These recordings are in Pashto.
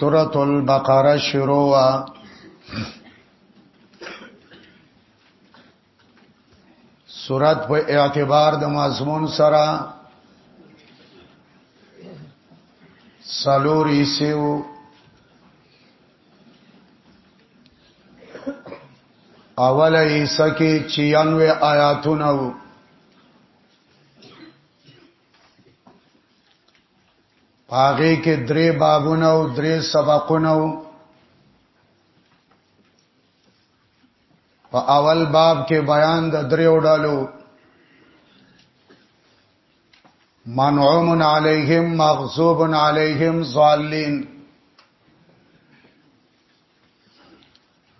سورة البقرة شروع سورت په اعتبار د مضمون سره سلوری سیو اول ایسا کې 96 آیاتونه وو پاغه کې درې بابونه او درې سبقونه وو په اول باب کې بیان د درې وډالو منعوم علیهم مغصوب علیهم ضالین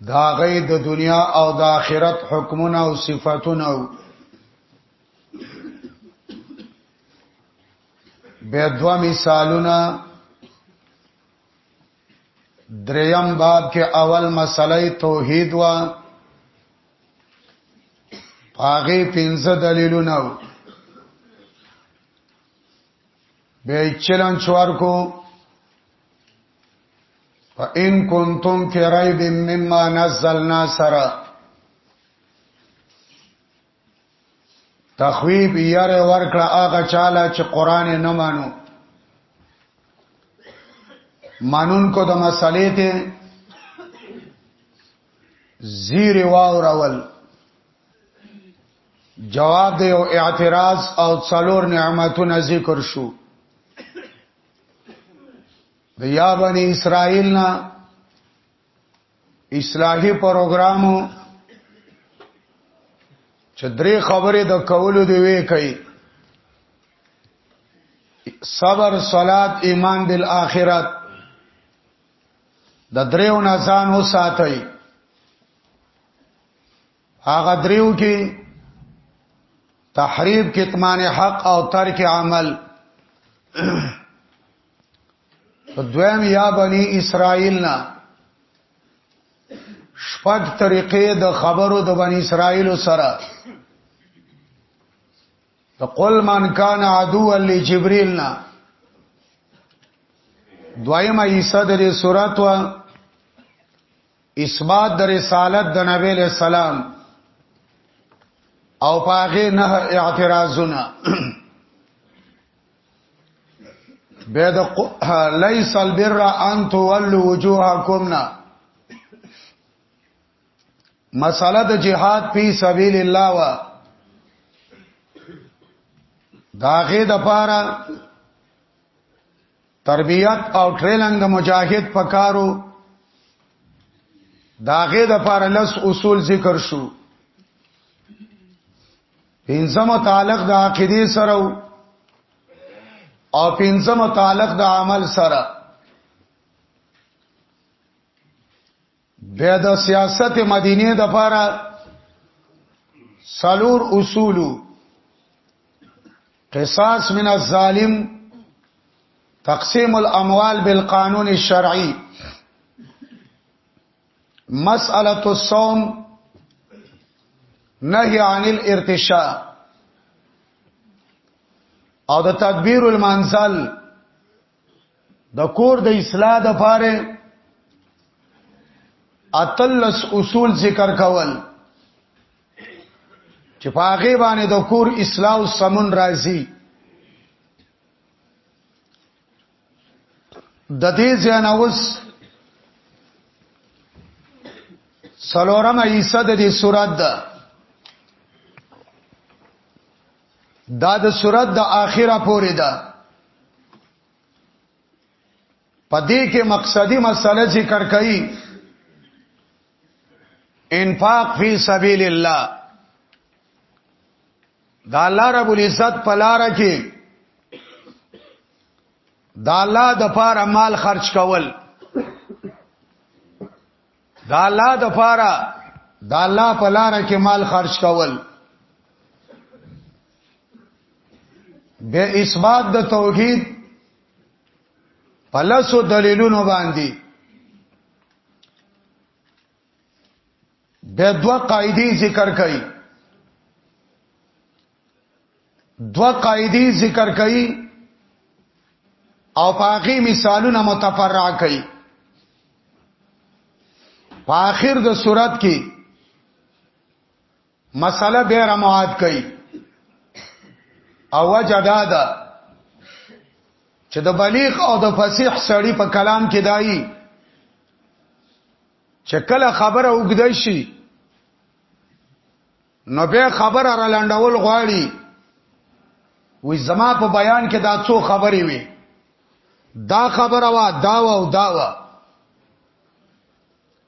دا غي د دنیا او د آخرت حکمونه او صفاتونه به دوا مثالونه دریم باب کې اول مسله توحید وا هغه پنځه دلیلونه به چلن چوار کو فإن كنتم في ريب مما نزلنا سرا تخویب یاره ورکړه هغه چاله چې قران نه مانو مانون کو د مسلې ته زیر واورول جواب دی او اعتراض او څلور نعمتونه ذکر شو د یا بنی اسرائیل نه اصلاحي پروګرامو چې درې خبرې د کولو دی وی کوي صبر صلات ایمان بالآخرت د دریو نه ځان وساتئ هغه دریو کې تحریب کتمان حق او ترک عمل په دویم یا بنی اسرائیل نه شپږ طریقې د خبرو د بنی اسرائیل سره د قل من کان عدو لجبريل نه دویمه حصہ د دې سورات وا اثبات د رسالت د نبی له سلام او پاغه نه اعتراضونه به د ليس البر ان تولوا وجوهكم نا مساله د جهاد په سبيل الله وا داغه د پاره تربيت او ټریننګ د مجاهد پکارو داغه د پاره لس اصول ذکر شو پنځم تعلق د عقیده سره او پنځم تعلق د عمل سره بیا د سیاست مدینه د پاره سلور اصول قصاص من الظالم تقسیم الاموال بالقانون الشرعي مسأله الصوم نهي عن الارتشاء او د تدبیر المنزل د کور د اصلاح د پاره اتلس اصول ذکر کول چې په هغه باندې د کور اصلاح او سمون راځي د دې ځناوس سلورم ایسه د دې سورات ده دا د سورات د اخیره پورې ده پدې کې مقصدی مسله ذکر کړي انفاق فی سبیل الله دا الله رب العزت په لار کې دا الله د پاره مال خرج کول دا الله د پاره دا الله په لار کې مال خرج کول به اثبات د توحید پلسو دلیلونو باندې به دوا قاعده ذکر کړي دوا قاعده ذکر کړي او پاکي مثالونه متفرع کړي په اخر د صورت کې مسله به را معاد کړي او وجه دا ده چې د بلیغ او د فصیح سړی په کلام کې دایي چې کله خبره وګدای شي نو به خبره را لنډول غواړي وې زما په بیان کې دا څو خبرې وي دا خبره وا دا او دا وا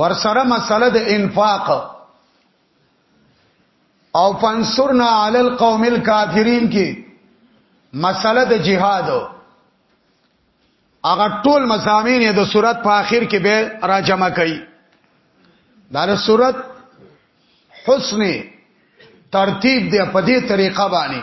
ورسره مسله د انفاق او پنصرنا علی القوم الکافرین کې مسله د جهاد هغه ټول مزامین د صورت په آخر کې به راجمع کړي دا د صورت حسن ترتیب دی په دې طریقه باندې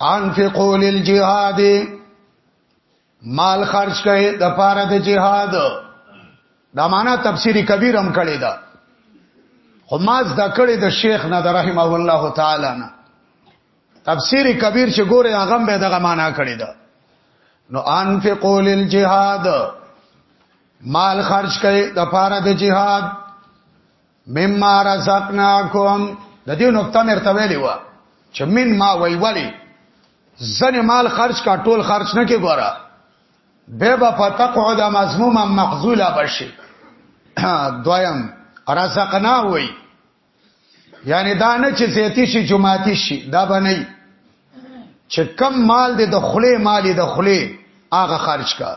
انفقوا للجهاد مال خرج کړئ د پاره د جهاد دا معنا تفسیری کبیر هم کړی دا خو ما زده کړی د شیخ نه د رحمه الله تعالی نه تفسیری کبیر چې ګوره هغه به دغه معنا کړی دا نو انفقوا للجهاد مال خرج کړئ د پاره د جهاد مما رزقناکم د دې نقطه مرته ویلې و چې من ما وای ولی زنه مال خرج کا ټول خرج نه کې ګورا به با فتقعد مذموما مخذولا بشي دویم رزقنا وای یعنی دا نه چې زیتی شي جماعتي شي دا بنئ چې کم مال دې د خله مال دې د خله هغه خرج کا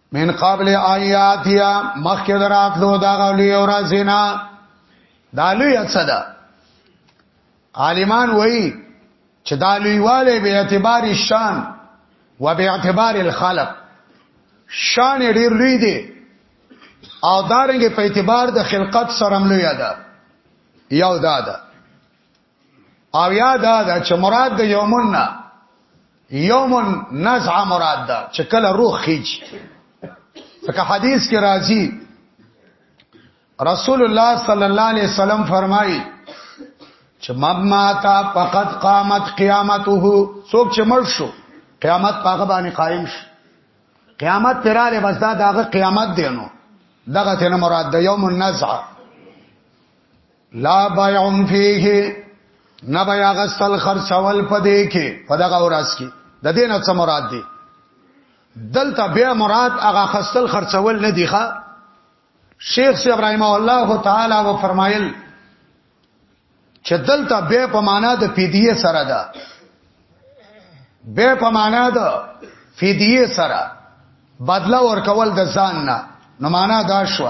من قبل آیاتیا مخکې دراتلو دا غلی او رازینا دا لوی څه ده عالمان وایي چې دا لویواله به اعتبار شان و به اعتبار الخلق شان ډیر لوی دی او دارنګ په اعتبار د خلقت سره هم لوی ده یو دا ده او یا دا دا چې مراد د یومن نه یومن نزع مراد ده چې کله روح خیج ځکه حدیث کې راځي رسول الله صلی الله علیه وسلم فرمایي چې مماتا فقط قامت قیامته څوک چې مړ شو قیامت هغه باندې قائم شو قیامت پراله بس دا دغه قیامت دی نو دغه ته مراد د یوم النزع لا بيعم فيه نه بیا غسل خرڅول پدې کې په دغه ورځ کې د دې نه څه مراد دی دلته بیا مراد هغه خسل خرڅول نه دی ښا شیخ سی ابراهیم الله تعالی و فرمایل چې دلته بیا په معنا د فدیه سره ده بیا په معنا د فدیه سره بدلا ورکول د ځان نه نو معنا دا شو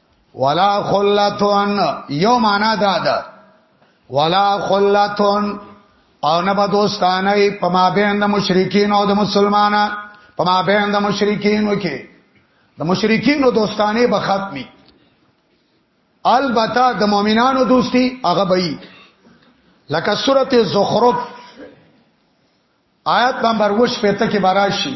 ولا خلتون یو معنا دا ده ولا خلتون او نه به دوستانه په مابین د مشرکین او د مسلمانانو په مابین د مشرکین وکي د مشرکین او دوستانه به ختمي البته د مؤمنانو دوستی هغه به لکه سورته زخرف آیات نمبر 25 کې باراشي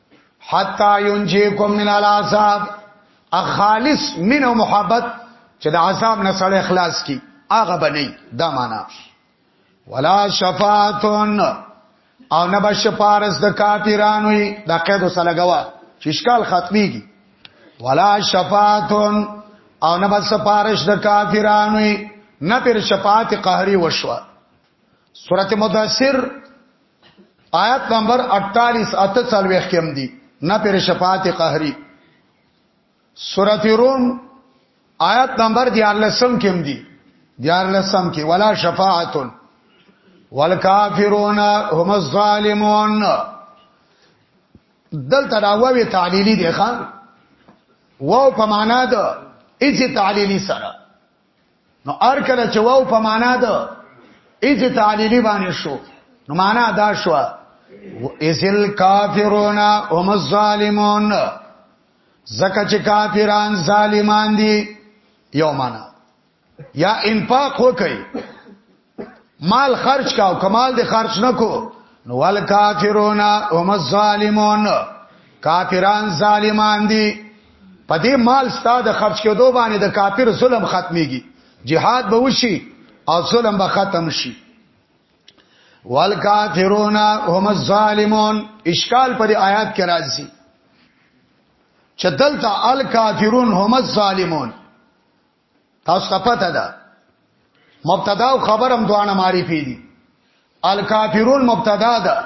حتا ينجيكم من العذاب اخالص من او محبت چې د عذاب نه سره اخلاص کی هغه بنئ دا معنا ولا شفاعتون او نه به شفارس د کافرانو د قید سره لګوا چې اشکال ختميږي ولا شفاعتون او نه به سفارش د کافرانو نه پر شفاعت قهري وشوه سورته مدثر آیت نمبر 48 اته څلويخ کې هم دي نه پر شفاعت قهري سورۃ روم آیت نمبر 14 کې هم دي 14 کې ولا شفاعت والکافرون هم الظالمون دلته راووي تعلیلی دی ښا واو په معنا د اځ تعلیلی سره نو ار کله چې واو په معنا ده ایز تعلیلی باندې شو نو معنا دا شو ایزل کافرون هم الظالمون زکه چې کافران ظالمان دي یو معنا یا انفاق وکي مال خرج کا او کمال دې خرج نکو نو ول کافرون هم الظالمون کافران ظالمان دي په دې مال ستاد خرج کېدو باندې د کافر ظلم ختميږي جهاد به وشي او ظلم به ختم شي ول کافرون هم الظالمون اشکال پر آیات کې راځي چې دلته الکافرون هم الظالمون تاسو ته پته ده مبتدا او خبرم دوانه معرفي دي الکافرون مبتدا ده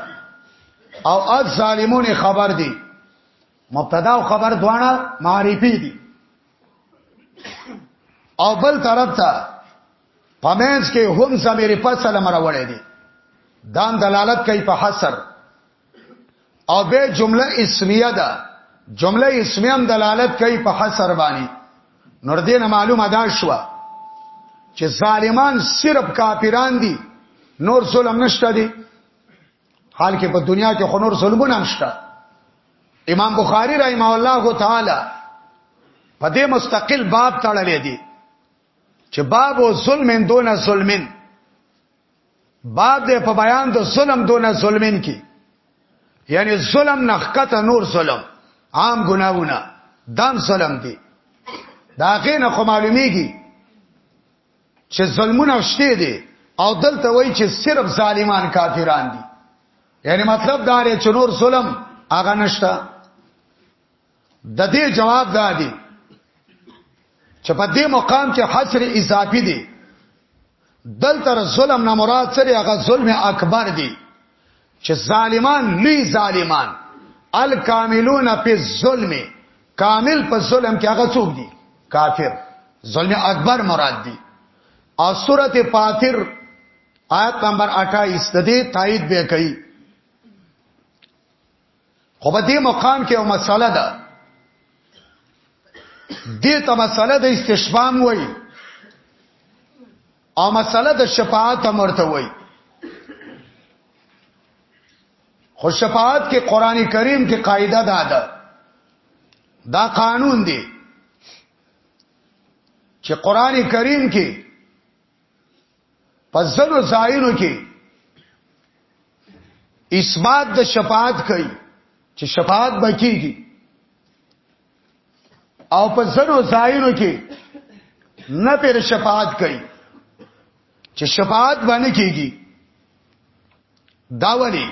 او الظالمون خبر دي مبتدا او خبر دوانه معرفي دي او بل طرف ته پمنس کې هم زمير فصل مروړې دي دان دلالت کوي په حصر او به جمله اسمیه ده جمله اسمیه هم دلالت کوي په حصر باندې نور دینه معلومه ده شو چې ظالمان صرف کافران دي نور ظلم نشته دي حال کې په دنیا کې خنور ظلمونه نشته امام بخاری رحمه الله تعالی په دې مستقل باب تړلې دي چې باب او ظلم دون ظلمن باب دې په بیان د ظلم دونه ظلمین کې یعنی ظلم نخکت نور ظلم عام ګناونه دام ظلم دي دا غینه خو معلومیږي چې ظلمونه شته دي او دلته وایي چې صرف ظالمان کافران دي یعنی مطلب دا لري چې نور ظلم هغه نشته د دې جواب دا دی چې په دې مقام کې حصر اضافي دی دلته ظلم نه مراد سره هغه ظلم اکبر دی چې ظالمان لی ظالمان الکاملون فی الظلم کامل په ظلم کې هغه څوک دي کافر ظلم اکبر مراد دي او سورته فاتر آیت نمبر 28 د دې تایید به کوي خو په دې مقام کې یو مسله ده دې ته مسله د استشفام وای او مسله د شفاعت امرته وای خو شفاعت کې قران کریم کې قاعده ده دا, دا قانون دی چې قران کریم کې پس زلو زائنو کې اثبات د شفاعت کوي چې شفاعت بکیږي او په زلو زائنو کې نه پر شفاعت کوي چې شفاعت باندې کیږي دا ولی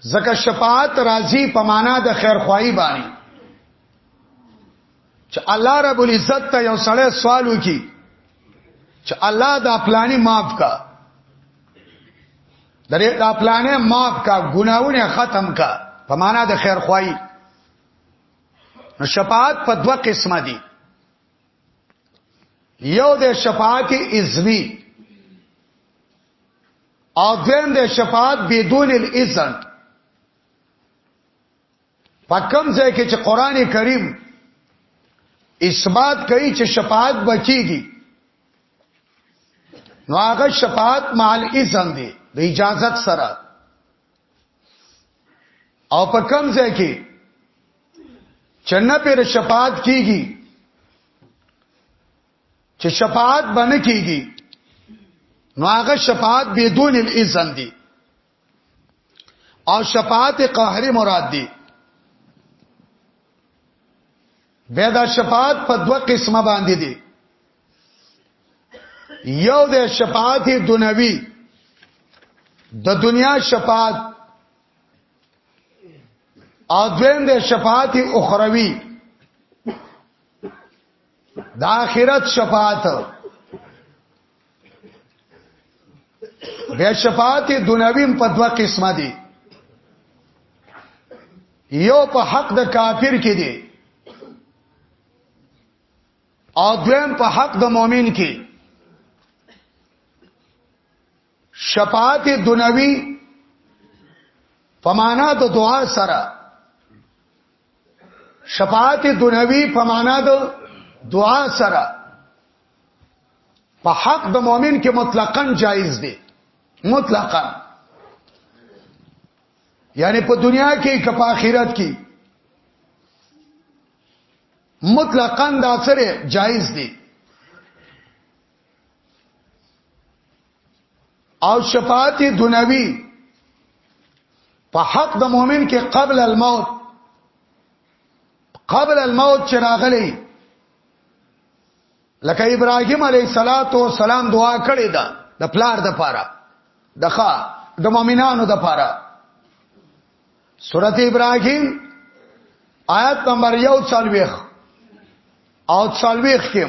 زکه شفاعت راضی په معنا د خیر خوای باندې چې الله رب العزت ته یو سړی سوال وکي چې الله دا پلاني معاف کا درې دا پلانې معاف کا ګناونه ختم کا په معنا د خیر خوای نو شفاعت په دوه قسمه دي یو د شفاعت اذنی او دویم د شفاعت بدون الاذن په کوم ځای کې چې قران کریم اثبات کوي چې شفاعت بچيږي نو هغه شفاعت مع الاذن دی د اجازت سره او په کوم ځای کې چنه پر شفاعت کیږي چې شفاعت باندې کیږي نو هغه شفاعت بدون الاذن دی او شفاعت قهری مراد دی بیا دا شفاعت په دوه قسمه باندې دي یو د شفاعت دنیوي د دنیا شفاعت او دویم د شفاعت اخروی د آخرت شفاعت بیا شفاعت دنیویم په دوه قسمه دي یو په حق د کافر کې دي او دویم په حق د مؤمن کې شفاعت دنیوی په معنا د دعا سره شفاعت دنیوی په معنا د دعا سره په حق د مؤمن کې مطلقاً جایز دی مطلقاً یعنی په دنیا کې که په آخرت کې مطلقاً دا سره جایز دی او شفاعت دنوی په حق د مؤمن کې قبل الموت قبل الموت چې راغلی لکه ابراهيم عليه صلوات و سلام دعا کړې ده د پلار د پاره دخه د مؤمنانو د پاره سورته ابراهيم آیت نمبر 1 او 40 کې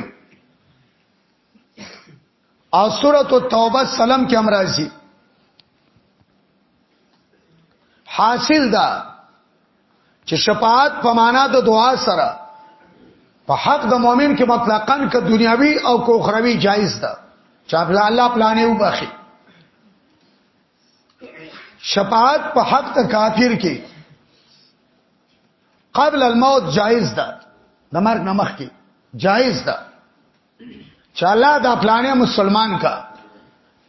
او سورۃ التوبه سلام کې امراضي حاصل دا چې شفاعت په معنا د دعا سره په حق د مؤمن کې مطلقاً ک دنیاوی او کو اخروی جایز ده چې الله پلانې وبخي شفاعت په حق ته کافر کې قبل الموت جائز ده د مرګ نمخ کې جائز ده چې الله دا پلانې مسلمان کا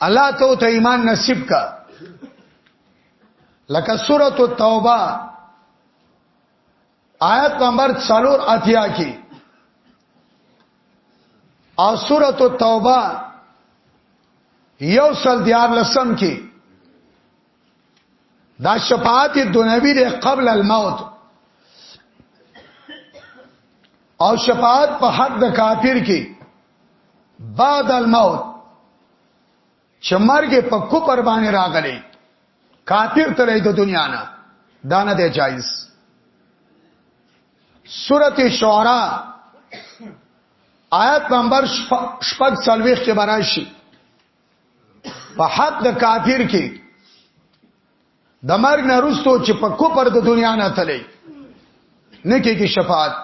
الله ته ته ایمان نصیب کا لکه سورۃ التوبه آیت نمبر 4 اتیا کې او سورۃ التوبه یو سل دیار لسم کې دا شفاعت دنیوی دی قبل الموت او شفاعت په حق د کافر کې بعد الموت چې مرګ په کوپر باندې راغلی کافر تلې د دنیا نه دا نه دی جایز سورته شعرا آیت نمبر شپږ څلويخ کې براشي په حق د کافر کې د مرګ نه رستو چې په کوپر د دنیا نه تلې نه کېږي شفاعت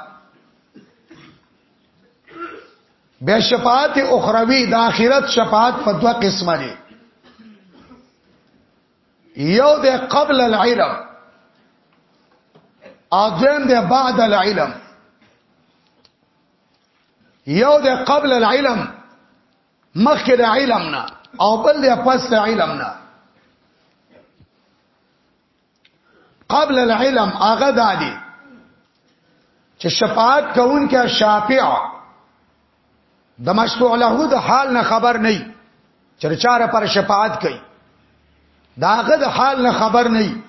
بیا شفاعت اخروی د آخرت شفاعت په دوه قسمه دي یو د قبل العلم اذن د بعد العلم یو د قبل العلم مخکې د علم نه او بل د پس د علم نه قبل العلم هغه دادی چې شفاعت کوونکې شافع د مشروع له د حال نه خبر نه چرچاره پر شفاعت کوي داغه د حال نه خبر نه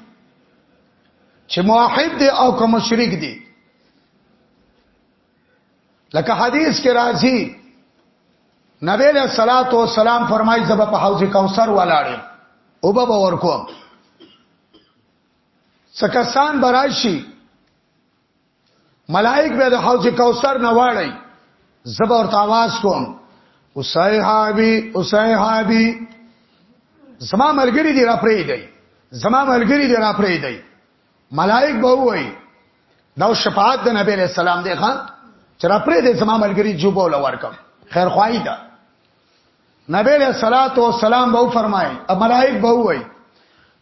چې موحد دی او کوم مشرک دی لکه حدیث کې راځي نبی له صلوات و سلام فرمایي زب په حوض کوثر ولاړم او به باور کوم سکسان براشي ملائک به د حوض کوثر نه واړی زب ورته आवाज کوم وصحابي وصحابي زما ملګری دی را پرې دی زما ملګری دی را پرې دی ملائک به وای دا شفاعت د نبی له سلام دی ښا چې را پرې د زما ملګری جوبو لور کم خیر خوای دا نبی له صلوات و سلام به فرمایي او ملائک به وای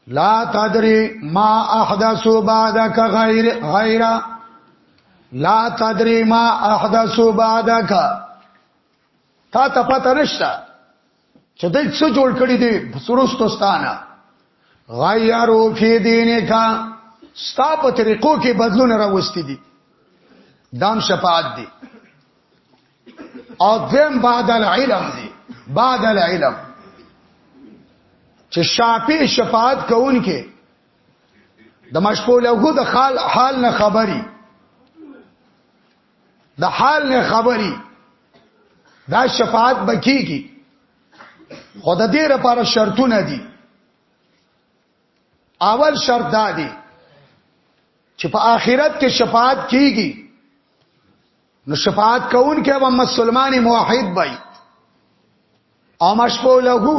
لا تدری ما احدثو بعدک غیر غیره لا تدری ما احدثو بعدک تا ته پته نشته چې دای څه جوړ کړی دی سرستوستانه غیرو فی دینه کا ستا په طریقو کې بدلون راوستي دي دام شفاعت دي او دیم بعد العلم دي بعد العلم چې شافی شفاعت کوونکې د مشغوله د خال حال نه خبري د حال نه خبري دا شفاعت بکیږي خود دې لپاره شرطونه دي اول شرط دا دی چې په آخرت کې شفاعت کیږي نو شفاعت کوون کې به مسلمان موحد وي او مشفو له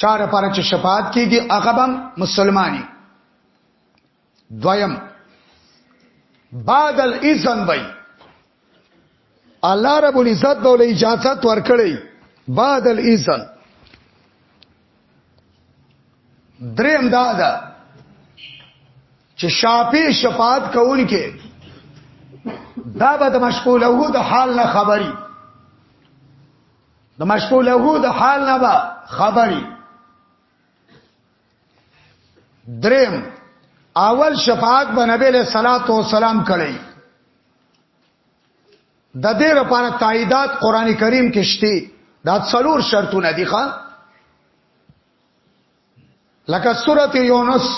چاره پر چې شفاعت کیږي هغه به مسلمانۍ دویم بعد الاذن وای الله رب العزت به له اجازه ورکړي بعد الاذن دریم دا ده چې شاپی شفاعت کوونکې دا به د مشغوله د حال نه خبري د مشغوله د حال نه به خبري دریم اول شفاعت به نبی له صلوات و سلام کړی د دې لپاره تاییدات قران کریم کې شته دا څلور شرطونه دي ښا لکه سورته یونس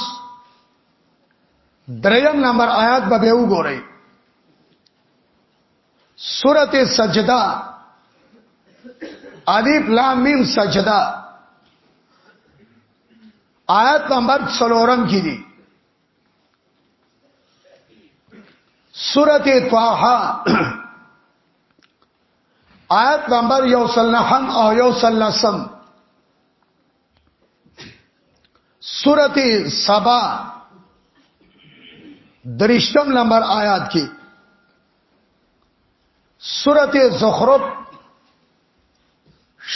دریم نمبر آیات به وګورئ سورته سجده الف لام میم سجده آیت نمبر 3 کې دي سورته طه آیت نمبر یو سلنحم او یو سلنسم سورت سبا درشتم نمبر آیات کی سورته زخرف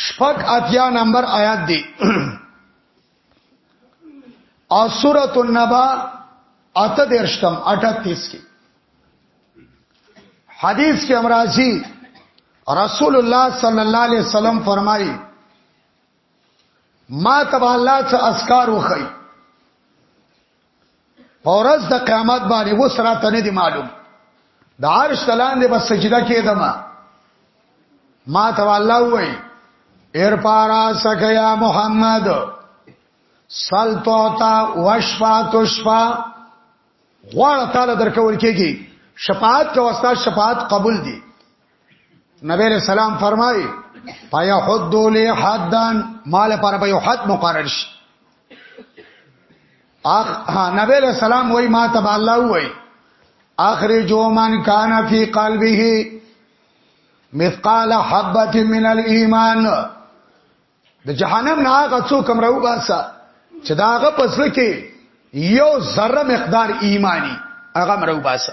شپږ اتیا نمبر آیات دی او سورته النبا اته درشتم 38 کې حدیث کې امراضی رسول الله صلی الله علیه وسلم فرمایي ما تبع الله څخه اسکار وخی پورز د قیامت باندې و سره ته نه دی معلوم د عرش تلان دی بس سجده کېدم ما ته الله وای ایر پارا سکیا محمد سل توتا وشفا تشفا غواړه تعالی درکول کېږي شفاعت کا واسطه شفاعت قبول دي نبی رسول الله فرمایي پایا حد دولی حدن مال پر به حد مقرر شي اخ نبی له سلام وای ما تبع الله وای اخرجوا من كان في قلبه مثقال حبه من الايمان د جهنم نه هغه څوک مرو باسا چې داغه پسله کې یو ذره مقدار ایمانی هغه مرو باسا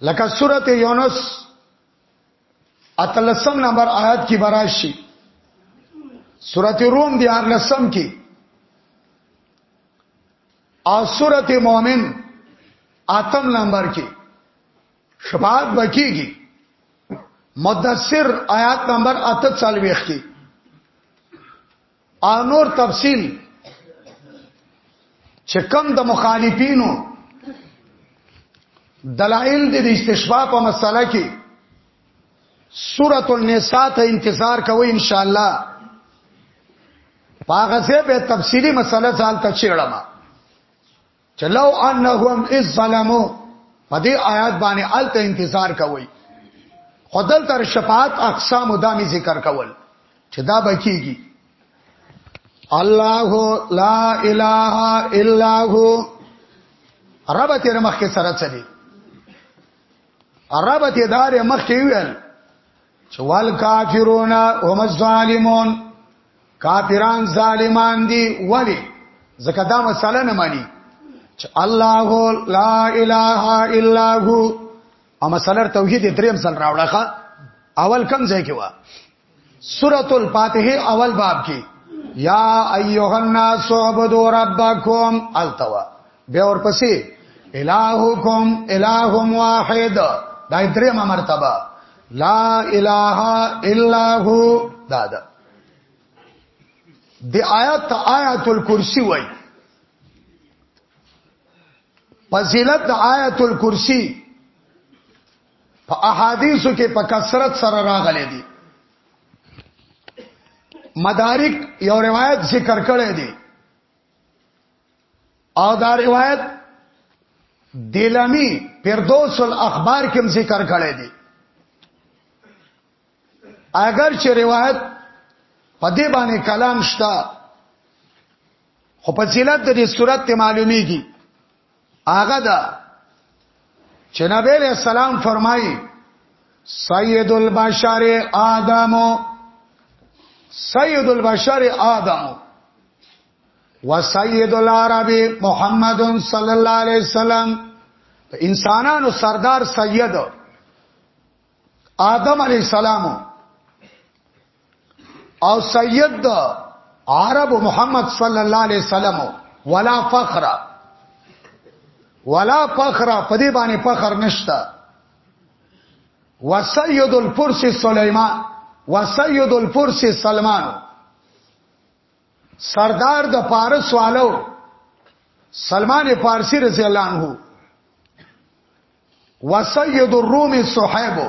لکه سورت یونس اتلسم نمبر آیات کی براشی سورت روم دی ارلسم کی او سورت مومن آتم نمبر کی شفاعت بکی گی مدثر آیات نمبر آتت سالویخ کی او نور تفصیل چې کم د مخالفینو دلائل د استشفاء په مسله کې سورۃ النساء ته انتظار کوئ ان شاء الله پاغه سه به تفصیلی مسله ځان ته چیړم چلو انهم اذ ظلمو په دې آیات باندې الته انتظار کوي خدل تر شفاعت اقسام دامي ذکر کول چې دا بکیږي الله لا اله الا هو رب تیر مخ کې سره چلی رب تیر دار مخ کې ویل چوال کافرون هم الظالمون کافران ظالمان دي ولی زکه دا مسله نه مانی چې الله لا اله الا هو او مسله توحید دریم سل راوړخه اول کم ځای کې وا سورۃ الفاتحه اول باب کې یا ایها الناس عبدوا ربکم التوا بیا ورپسې الہکم الہم واحد دا درېمه مرتبه لا اله الا هو دا ده د آیات آیات الکرسی وای فضیلت د آیات الکرسی په احادیثو کې په کثرت سره راغلي دي مدارک یو روایت ذکر کړی دی او دا روایت دیلمی پردوس الاخبار کې ذکر کړی دی اگر چې روایت په دې باندې کلام شته خو په صلت د دې صورت ته معلومیږي هغه دا چې نبی له سلام فرمایي سید البشر آدم سید البشر آدم و سید العرب محمد صلی الله علیه وسلم انسانانو سردار سید آدم علیه السلام او سید د عرب محمد صلی الله علیه وسلم ولا فخر ولا فخر په دې باندې فخر نشته وسید الفرس سليمان وسید الفرس سلمان سردار د پارس والو سلمان فارسی رضی الله عنه وسید الروم صحیبو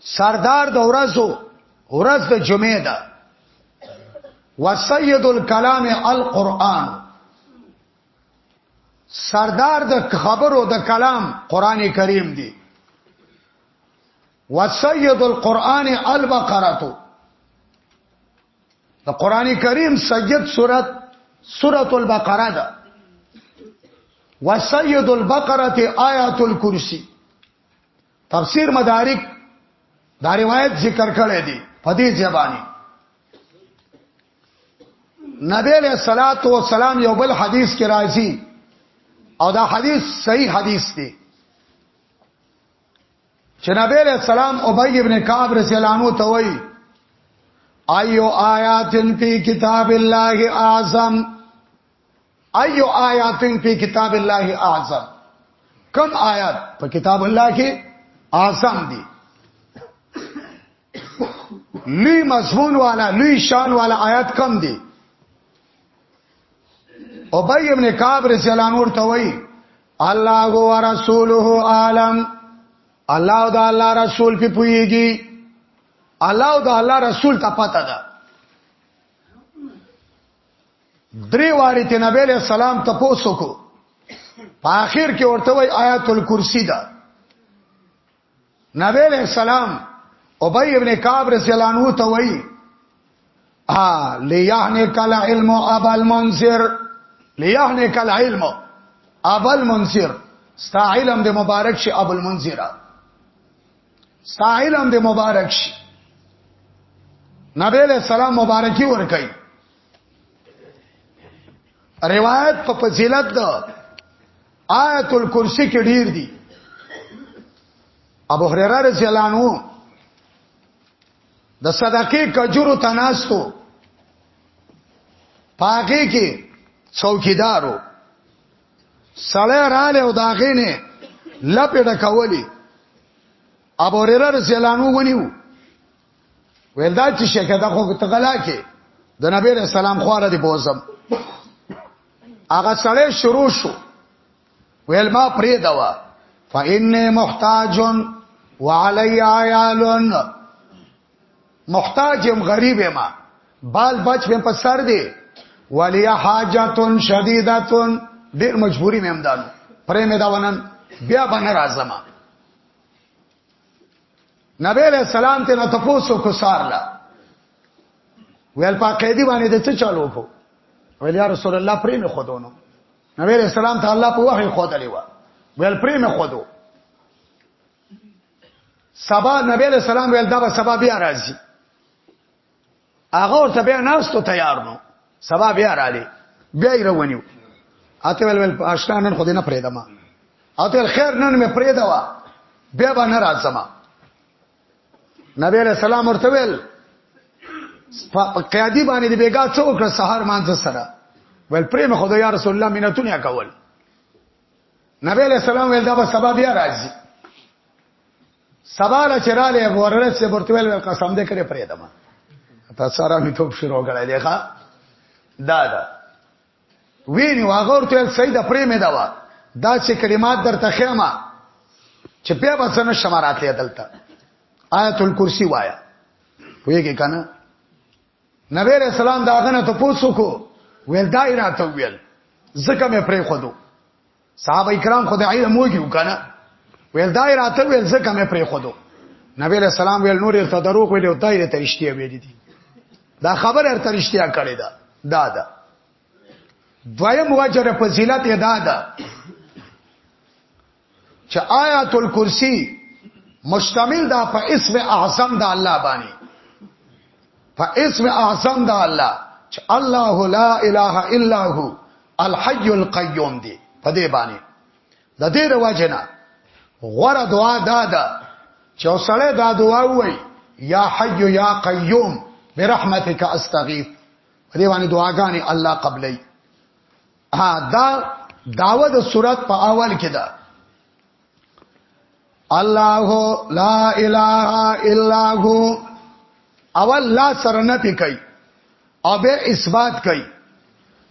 سردار د ورځو ورځ د جمعې ده وسید الکلام القرآن سردار د خبرو د کلام قران کریم دی وسید القرآن البقره د قران کریم سید سورت سورت البقره ده وسید البقره آیات الکرسی تفسیر مدارک دا روایت ذکر کړی دی په دې ځبانی نبی له صلوات و سلام یو بل حدیث کې راځي او دا حدیث صحیح حدیث دی چې نبی له سلام ابی ابن کعب رضی الله عنه ته وایي ایو آیاتن فی کتاب الله اعظم ایو آیاتن په کتاب الله اعظم کم آیات په کتاب الله کې اعظم دي لوی مضمون والا لوی شان والا آیات کم دي ابی ابن کعب رضی الله عنه ورته وای الله و رسوله عالم الله او د الله رسول په پویږي الله او د الله رسول ته پته ده درې واري ته نبی له سلام ته پوسوکو په اخر کې ورته وای آیات الکرسی دا نبی له سلام ابی ابن کعب رضی الله عنه ته وای ها لیحنه کل علم ابا المنذر لیحنه کل علم ابا المنذر ستا علم د مبارک شي ابو المنذر سائل هم دې مبارک شي نبی له سلام مبارکي ور کوي روایت په فضیلت د آیت الکرسی کې ډیر دي ابو هريره رضی الله عنه د صدقې کجورو تناستو پاګه کې څوکیدارو سړی رااله او داغې نه لپې ډکولې ابو هريره رضی الله عنه ونیو ویل دا چې شکه دا خو ته غلا کې د نبی رسول الله خواره دی بوزم هغه سړی شروع شو ویل ما پرې دوا فإني محتاج وعلي عيال محتاج يم غریب يم بال بچ مې په سر دی ولیا حاجتون شدیدتون ډیر مجبوری مې امدادو پرې مې دا ونن بیا باندې راځم نبی له سلام ته نه تاسو کو سارلا ویل په قیدی باندې د څه چالو کو ویل یا رسول الله پرې مې خودونو نبی له سلام ته الله په وحی خودلې و ویل پرې مې خودو سبا نبی له سلام ویل دا به سبا بیا راځي هغه ورته بیا ناستو تیار نو سبا بیا رااله بیا یې روانیو اته ول ول آشنا نن خو دې نه پرېدم اته ول خیر نن مې پرېدا وا بیا به نه راځم نبی علیہ السلام ورته ویل قیادی باندې دې بیګا څو کړ سحر مانځ سره ول پرې مخ خدای یا رسول الله مینتونه کول نبی علیہ السلام ویل دا به سبا بیا راځي سبا له چراله ورنه چې ورته ویل قسم دې کړې پرې دما تا سارا می ټوب شروع کړی دی ښا دا دا ویني واغه ورته سید پرې مې دا وا دا چې کلمات درته خېما چې په بسنه شمارات یې دلته آیت الکرسی وایا ویګه کنه نبی رسول الله دا غنه ته پوسو کو ویل دا راته ویل زکه مې پرې خودو صحابه کرام خدای علم وګیو کنه ویل دا راته ویل زکه مې پرې خودو نبی رسول الله ویل نور ارته دروغ ویل او دایره ترشتیا ویل دي دا خبر ارته رشتیا کړی دا دا دا دویم وجره فضیلت ادا ده چې آیات الکرسی مشتمل دا په اسم اعظم د الله باندې په اسم اعظم د الله چې الله لا اله الا هو الحي القيوم دی په دې باندې د دې رواجنه غوړه دعا دا ده چې وسړی دا دعا وایي یا حي یا قيوم برحمتک استغيث په دې باندې دعاګانې الله قبلې ها دا داوه د صورت په اول کې ده الله لا اله الا هو اول لا سره نه پی کوي او به اثبات کوي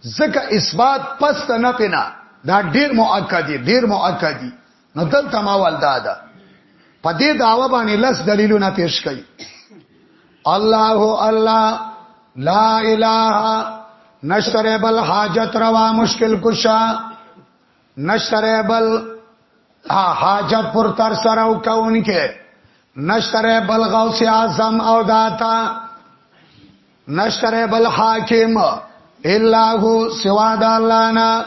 ځکه اثبات پس نه پینا دا ډیر مؤکد دی ډیر مؤکد دی نو دلته ما ولدا ده په دې داوا باندې لس دلیلونه پیش کړي الله الله لا اله نشتر بل حاجت روا مشکل کشا نشتر بل حاجت پر تر سره او کونکه نشتر بل غوث اعظم او داتا نشتر بل حاکم الا هو سوا د الله نه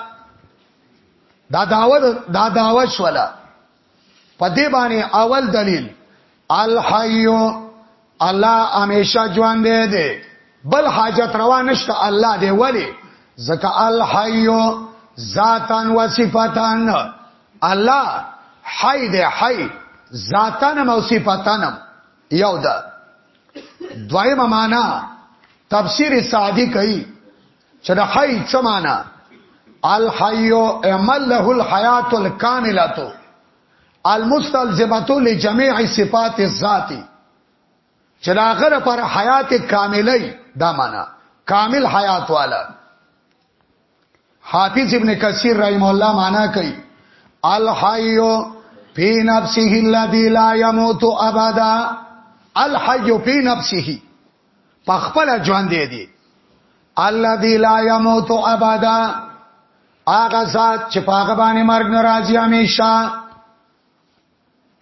دا داوا دا داوا شولا په دې باندې اول دلیل الحی الله همیشه ژوند دی دی بل حاجت روا نشته الله دی ولی زکه الحی ذاتن و صفاتن الله حی دی حی ذاتن او صفاتن یو ده دویمه معنا تفسیر سعدی کوي چې د حي څه معنا الحي اعمل له الحیات الکاملاتو المستلزمه لجميع صفات الذات چې دا غره پر حیات کاملې دا معنا کامل حیات والا حافظ ابن کثیر رحم الله معنا کوي الحي فی نفسه الذي لا يموت ابدا الحي فی نفسه په خپل ژوند دی الذي لا يموت ابدا هغه ذات چې پاګه باندې مرګ ناراضي همیشه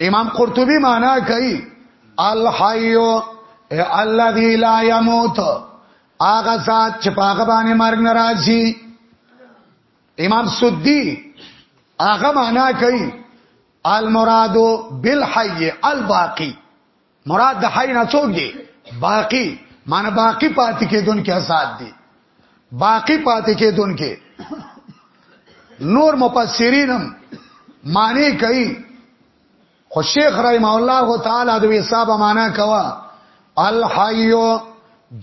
امام قرطبي معنا کوي الحي الذي لا يموت هغه ذات چې پاګه باندې مرګ ناراضي امام سدی هغه معنا کوي المراد بالحي الباقي مراد د حی نه څوک دی باقی معنی باقی پاتې کېدون کې آزاد دي باقی پاتې کېدون کې نور مفسرینم معنی کوي خو شیخ رحم الله تعالی د حساب معنا کوا الحیو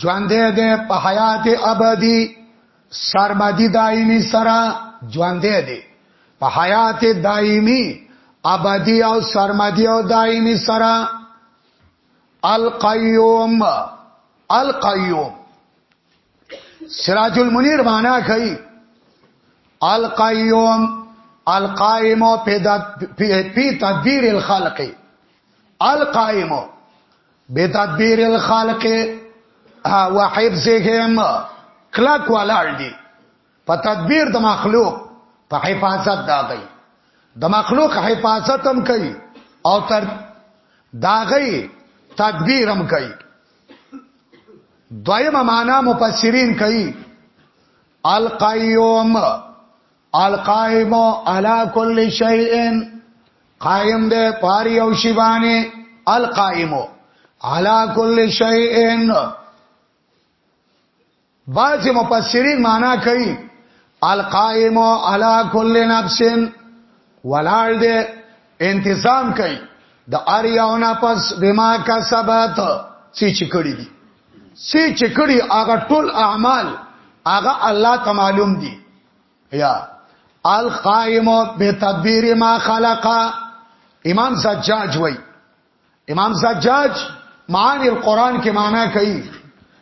ژوند دې په حیات ابدی سرمدی دایمی سره ژوندې دی په حیات دایمی ابدی او سرمدی او دایمی سره القیوم القیوم سراج المنیر معنا کوي القیوم القائم په تدبیر الخلق القائم بتدبیر الخلق و حفظهم کلاک والاړ دي په تدبیر د مخلوق په حفاظت دا غي د مخلوق حفاظت هم کوي او تر دا غي تدبیر هم کوي دویمه معنا مفسرین کوي القیوم القائم علی کل شیء قائم دے پاری او شیبانی القائمو علا کل شیئن بعض مفسرین معنا کوي القائم علا کل نفس ولال دے انتظام کوي د اریاونه پس بما کسبت سی چکړی دي سی چکړی هغه ټول اعمال هغه الله ته معلوم دي یا القائم بتدبیر ما خلق امام زجاج وای امام زجاج معانی القرآن کې معنا کوي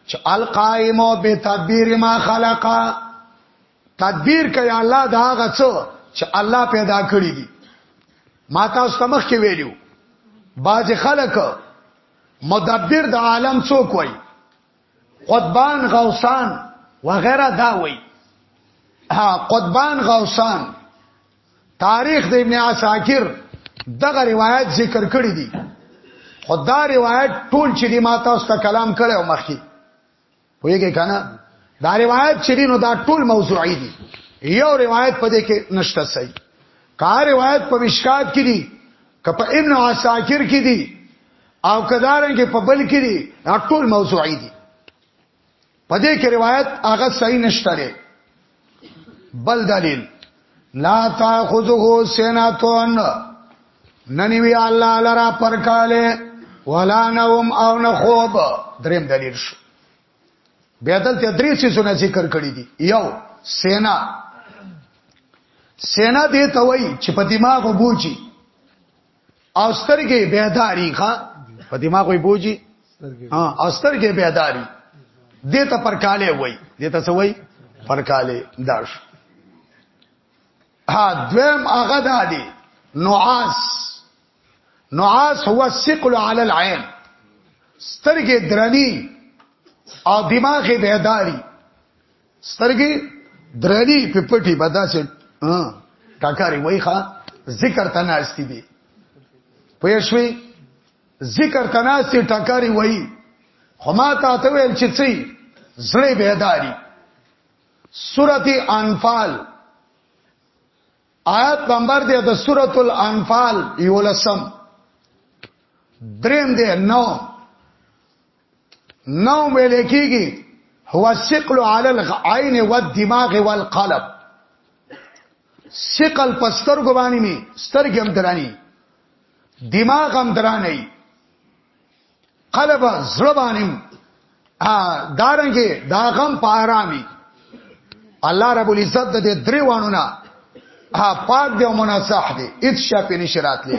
چې القائم بتدبیر ما خلق تدبیر کوي الله دا غڅ چې الله پیدا کړی دي ما تاسو ته مخکې ویلو باج خلق مدبر د عالم څوک وای قطبان غوسان وغیرہ دا وای ها قطبان غوسان تاریخ د ابن عساکر دغه روایت ذکر کړی دی خدا روایت ټول چې دی ما تاسو ته کلام کړو مخکي پوهیږئ کنه دا روایت چې دی نو دا ټول موضوعي دي یو روایت پدې کې نشته صحیح کا روایت په مشکات کې دي کپ ابن عساکر کې دي او کدارن کې په بل کې دي دا ټول موضوعي دي په دې کې روایت هغه صحیح نشته لري بل دلیل لا تاخذه سناتون ننوی الله لرا پرکاله ولا نوم او نه خوب دریم دلیل شو بیا دلته درې څه سونه ذکر کړی دي یو سینا سینا دې ته وای چې په دماغ وبوچی او سترګې بیداری ښا په دماغ وي بوجي ها او سترګې بیداری دې ته پر کاله وای دې ته څه وای پر کاله داش ها دویم هغه دادی نعاس نعاس هو الثقل علی العين سترګې درنی او دماغ بیداری سترګي درنی په پټي بدا سي ټاکاري وای ښا ذکر تناستی دي پوه شوي ذکر تناستی ټاکاري وای خو ما ته ته ویل چې څه زړه بهداري سورته انفال آیات نمبر دی د سورۃ الانفال یولسم دریم دی نو نو ویل کېږي هو ثقل علی العين والدماغ والقلب ثقل پستر ګبانی می سترګې هم درانی دماغ هم درانی قلب زړه باندې ا دارنګي دا غم پارامی الله رب العزت د دې درې وانونه ها پاک دی او منصح دی هیڅ شپه نشرات لې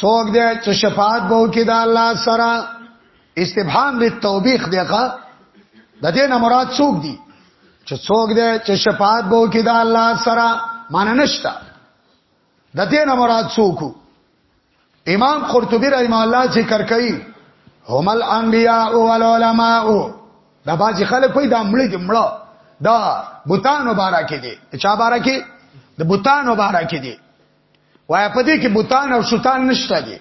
څوک دې چې شفاعت به وکړي د الله سره استفهام للتوبیخ دیغه د دې نه مراد څوک دي چې څوک دې چې شفاعت به وکړي د الله سره معنی نشته د دې نه مراد څوک امام قرطبي رحم الله ذکر کوي هم الانبیاء والعلماء دا باج خلک وي دا مړي دي مړه دا بوتانو بارا کې دي چا بارا کې د بوتانو بارا کې دي وای په دې کې بوتان او شوتان نشته دي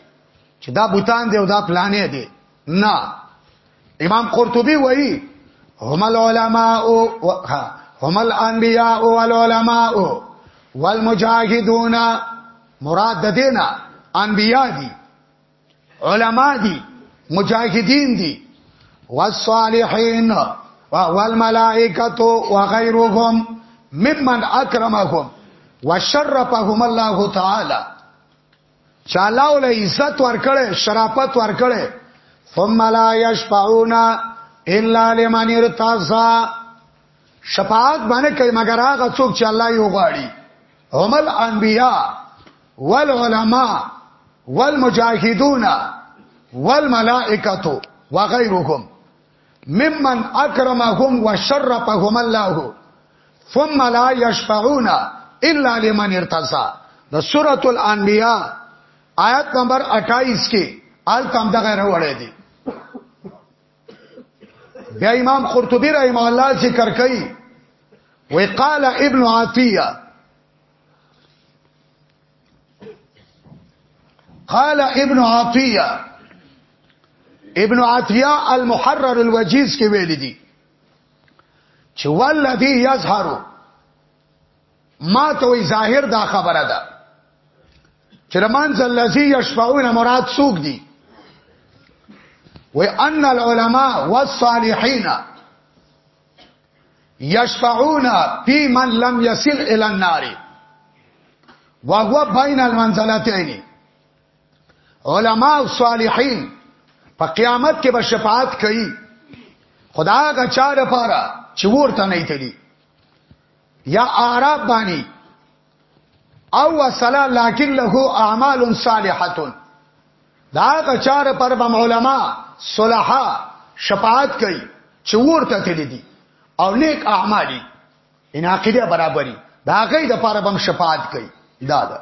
چې دا بوتان دی او دا پلانې دی نه امام قرطبي وایي هم العلماء او هم الانبیاء او العلماء والمجاهدون مراد د دینه انبیاء دي علما دي مجاهدین دي والصالحین والملائکه وغيرهم ممن اکرمهم وشرفهم الله تعالی چاله ول عزت ورکړي شرافت ورکړي ثم لا يشفعون الا لمن ارتضى شفاعت باندې کوي مگر هغه څوک چې الله یې وغواړي هم الانبیاء والعلماء والمجاهدون والملائکه وغيرهم ممن اکرمهم وشرفهم الله ثم لا يشفعون الا لمن ارتضى د سوره الانبیاء آیت نمبر 28 کې آل تم دغه راوړی دی بیا امام قرطبی رحم الله ذکر کوي وقال ابن عطیه قال ابن عطيه ابن عطيه المحرر الوجيز کې ویل دي چې والذي يظهر ما ته وی ظاهر دا خبره ده چې رمان الذي يشفعون مراد سوق دي وان العلماء والصالحين یشفعون فی من لم یصل الی النار وهو بین المنزلتین علماء صالحین په قیامت کې به شفاعت کوي خدا کا چا د پاره چې ورته نه تلی یا اعراب باندې او وصلا لكن له اعمال صالحه دا غچار پر بم علما صلحا شفاعت کوي چې ورته تللی دي او نیک اعمالي ان عقیده برابرۍ دا غي د پر بم شفاعت کوي دا ده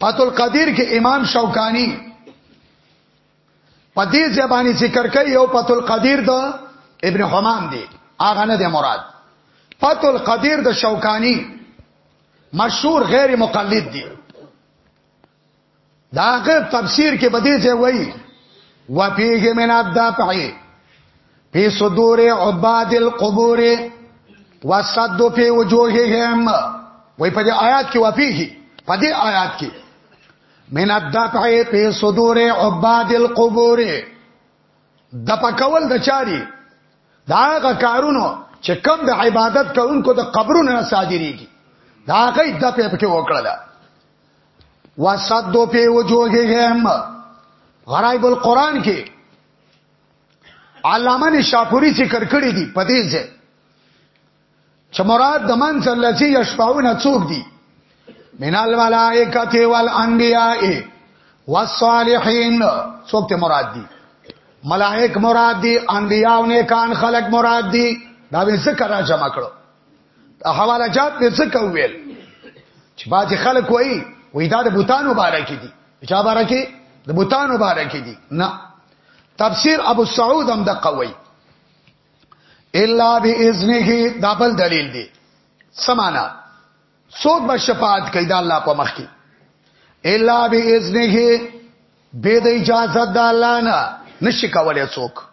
فتح القدیر کې امام شوکانی په دې ځبانی ذکر کوي یو فتح القدیر د ابن حمام دی هغه نه دی مراد فتح القدیر د شوکانی مشهور غیر مقلد دی داغه تفسیر کې بدی ځای وایي وفيه من الدفع في صدور عباد القبور وصد في وجوههم وای په دې آیات کې وفيه په دې آیات کې من الدفع فی صدور عباد القبور د پکول د چاري دا غ کارونو چې کم د عبادت کوونکو د قبرونو نه صادريږي دا غي د په پکې وکړه وصدو په وجوههم غرائب القرآن کې علامه نشاپوری ذکر کړی دی په دې ځای چې مراد د من څخه لسی یشفعون څوک دي من الملائکه والانبیاء والصالحین څوک ته مراد دي ملائک مراد دي انبیاء او نیکان خلق مراد دي دا به څه کرا جمع کړو حواله جات به څه کویل چې باج خلک وای وای دا د بوتان مبارک دي چا مبارک دي د بوتان مبارک دي نه تفسیر ابو سعود هم د قوی الا باذنه دا بل دلیل دی سمانا څوک به شفاعت کوي دا الله په مخ کې الا باذنه به د اجازه د الله نه نشي کولای څوک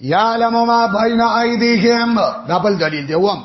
یا علم ما بین ایدیهم دا بل دلیل دی وم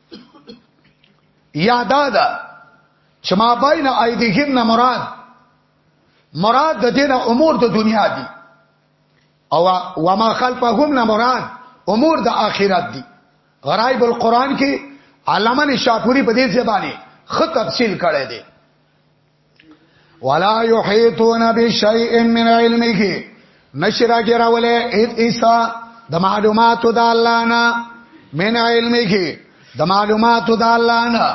یادا ده چې ما بین ایدیهن مراد مراد د دینه امور د دنیا دي او وما خلفهم نه مراد امور د آخرت دي غرایب القرآن کې علامه شاپوری په دې ځبانه خط تفصیل کړی دی ولا یحیتون بشیء من علمه نشرا جراوله ایت ایسا د معلومات د الله نه من علمه د معلومات د الله نه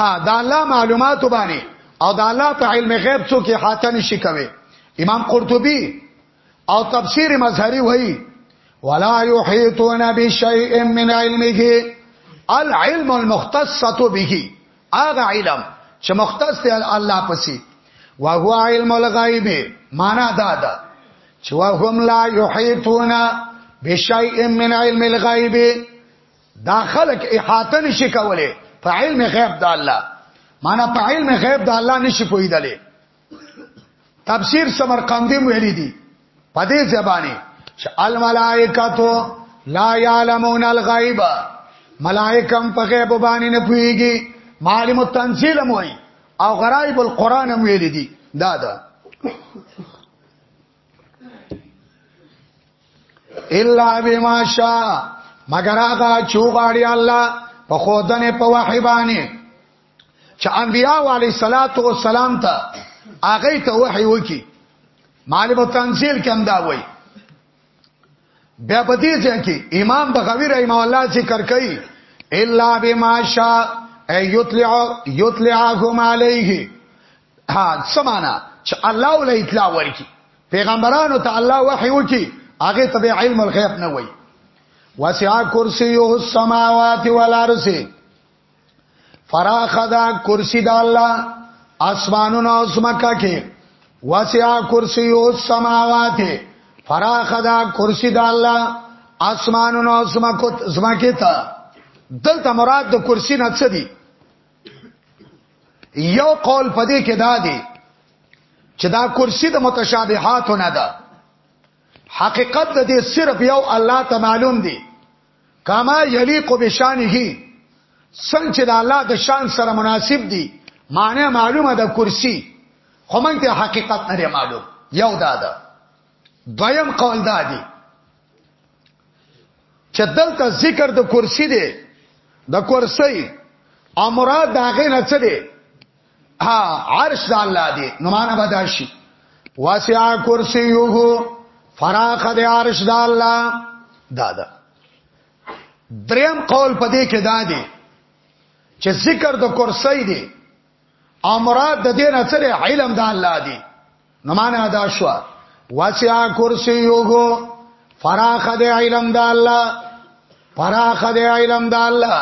ها د الله معلومات باندې او د الله په علم غیب څوک حاتن شي کوي امام قرطبي او تفسیر مظهری وایي ولا یحیتون بشیء من علمه العلم المختصه به هغه علم چې مختص دی الله پسې او هو علم الغیب معنا دا ده چې وهم لا یحیتون بشیء من علم الغیب دا خلق احاطه نشي کوله په علم غیب د الله معنا په علم غیب د الله نشي پویدلې تفسیر سمرقندی ویلي دي په دې ځبانه چې الملائکاتو لا یعلمون الغیب ملائکم په غیب باندې نه پويږي معلم التنزيل موي او غرائب القرآن هم ویل دي دا دا الا بما شاء مگر هغه چوغاړي الله په خودنه په وحی باندې چې انبیاء علی صلوات و سلام ته هغه ته وحی وکي معلم تنزیل کوم دا وای بیا په دې ځای کې امام بغوی رحم الله ذکر کوي الا بما شاء یطلع یطلعهم علیه ها سمانا چې الله ول اطلاع ورکی پیغمبرانو ته الله وحی وکي هغه ته علم الغیب نه وای وسع کرسیه السماوات والارض فراخ دا کرسی دا الله اسمانونو او زمکا کې وسع کرسی او سماوات فراخ دا کرسی دا الله اسمانونو او زمکو زمکه ته دلته مراد د کرسی نه څه دی یو قول پدې کې دا دی چې دا کرسی د متشابهات نه ده حقیقت د دې صرف یو الله ته معلوم دی کما یلیق بشانه څنګه چې د الله د شان سره مناسب دي معنی معلومه ده کرسی خو مونږ ته حقیقت نه معلوم یو دا ده دویم قول دا دی چې دلته ذکر د کرسی دی د کرسی او مراد دا غي نه څه دی ها عرش د الله دی نو معنا بداشي واسع کرسیه فراخ د عرش د الله دا ده دریم قول پدې کې دا دی چې ذکر د کرسی دی امراد د دې نه سره علم د الله دی نو معنا دا شو واسع کرسیه فراخ د علم د الله فراخ د علم د الله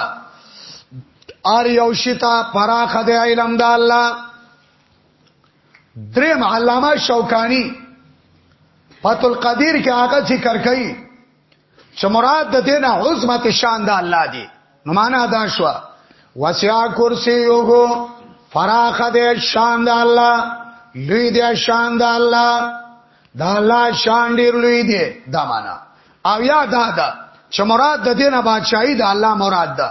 ار یو شتا فراخ د علم د الله دریم علامه شوکانی فتح القدیر کې هغه ذکر کړي چې مراد د دینه عظمت شان د الله دی نو معنا دا شو وسیا کرسی یوغو فراخ دې شان د الله لوی دې شان د الله دا الله شان ډیر لوی دی دا معنا او یا دا دا چې مراد د دینه بادشاہي د الله مراد ده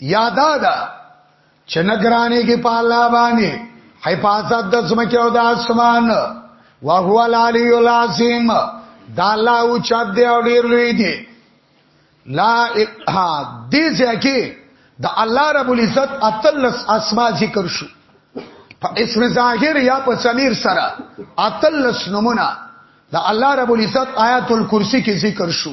یادا دا چې نگرانی کې په الله باندې حفاظت د زمکه او د اسمان وهو العلی العظیم دا الله او چا دی او ډیر لوی دی لا اله دې ځکه د الله رب العزت اتلس اسما ذکر شو په اسم ظاهر یا په سمیر سره اتلس نمونه د الله رب العزت آیات الکرسی کې ذکر شو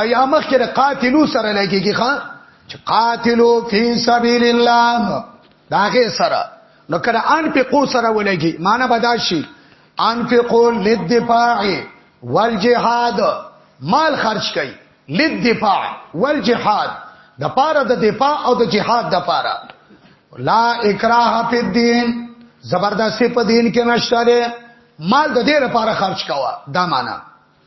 آیا مخ کې قاتلو سره لګيږي ښا چې قاتلو فی سبیل الله داغه سره نو کله ان په قو سره ولګي معنا بداشي ان په قو للدفاع والجهاد مال خرج کړي للدفاع والجهاد د پاره د دفاع او د جهاد د پاره لا اکراه فی الدین زبردستی په دین کې نشته مال د دې لپاره خرج کوا دا معنا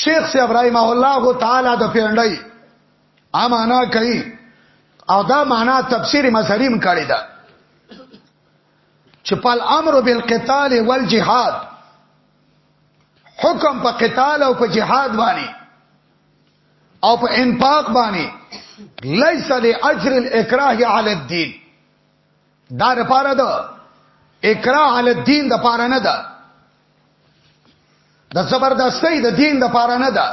شیخ سی ابراهیم الله تعالی د پیړنډي امانا کوي او دا معنا تفسیر مظهریم کړی دا چې پال امر بالقتال والجهاد حکم په قتال او په جهاد باندې او په انفاق باندې ليس لاجر الاکراه علی الدين دا لپاره ده اکراه علی الدين د لپاره نه ده د زبردستۍ د دین د پاره نه ده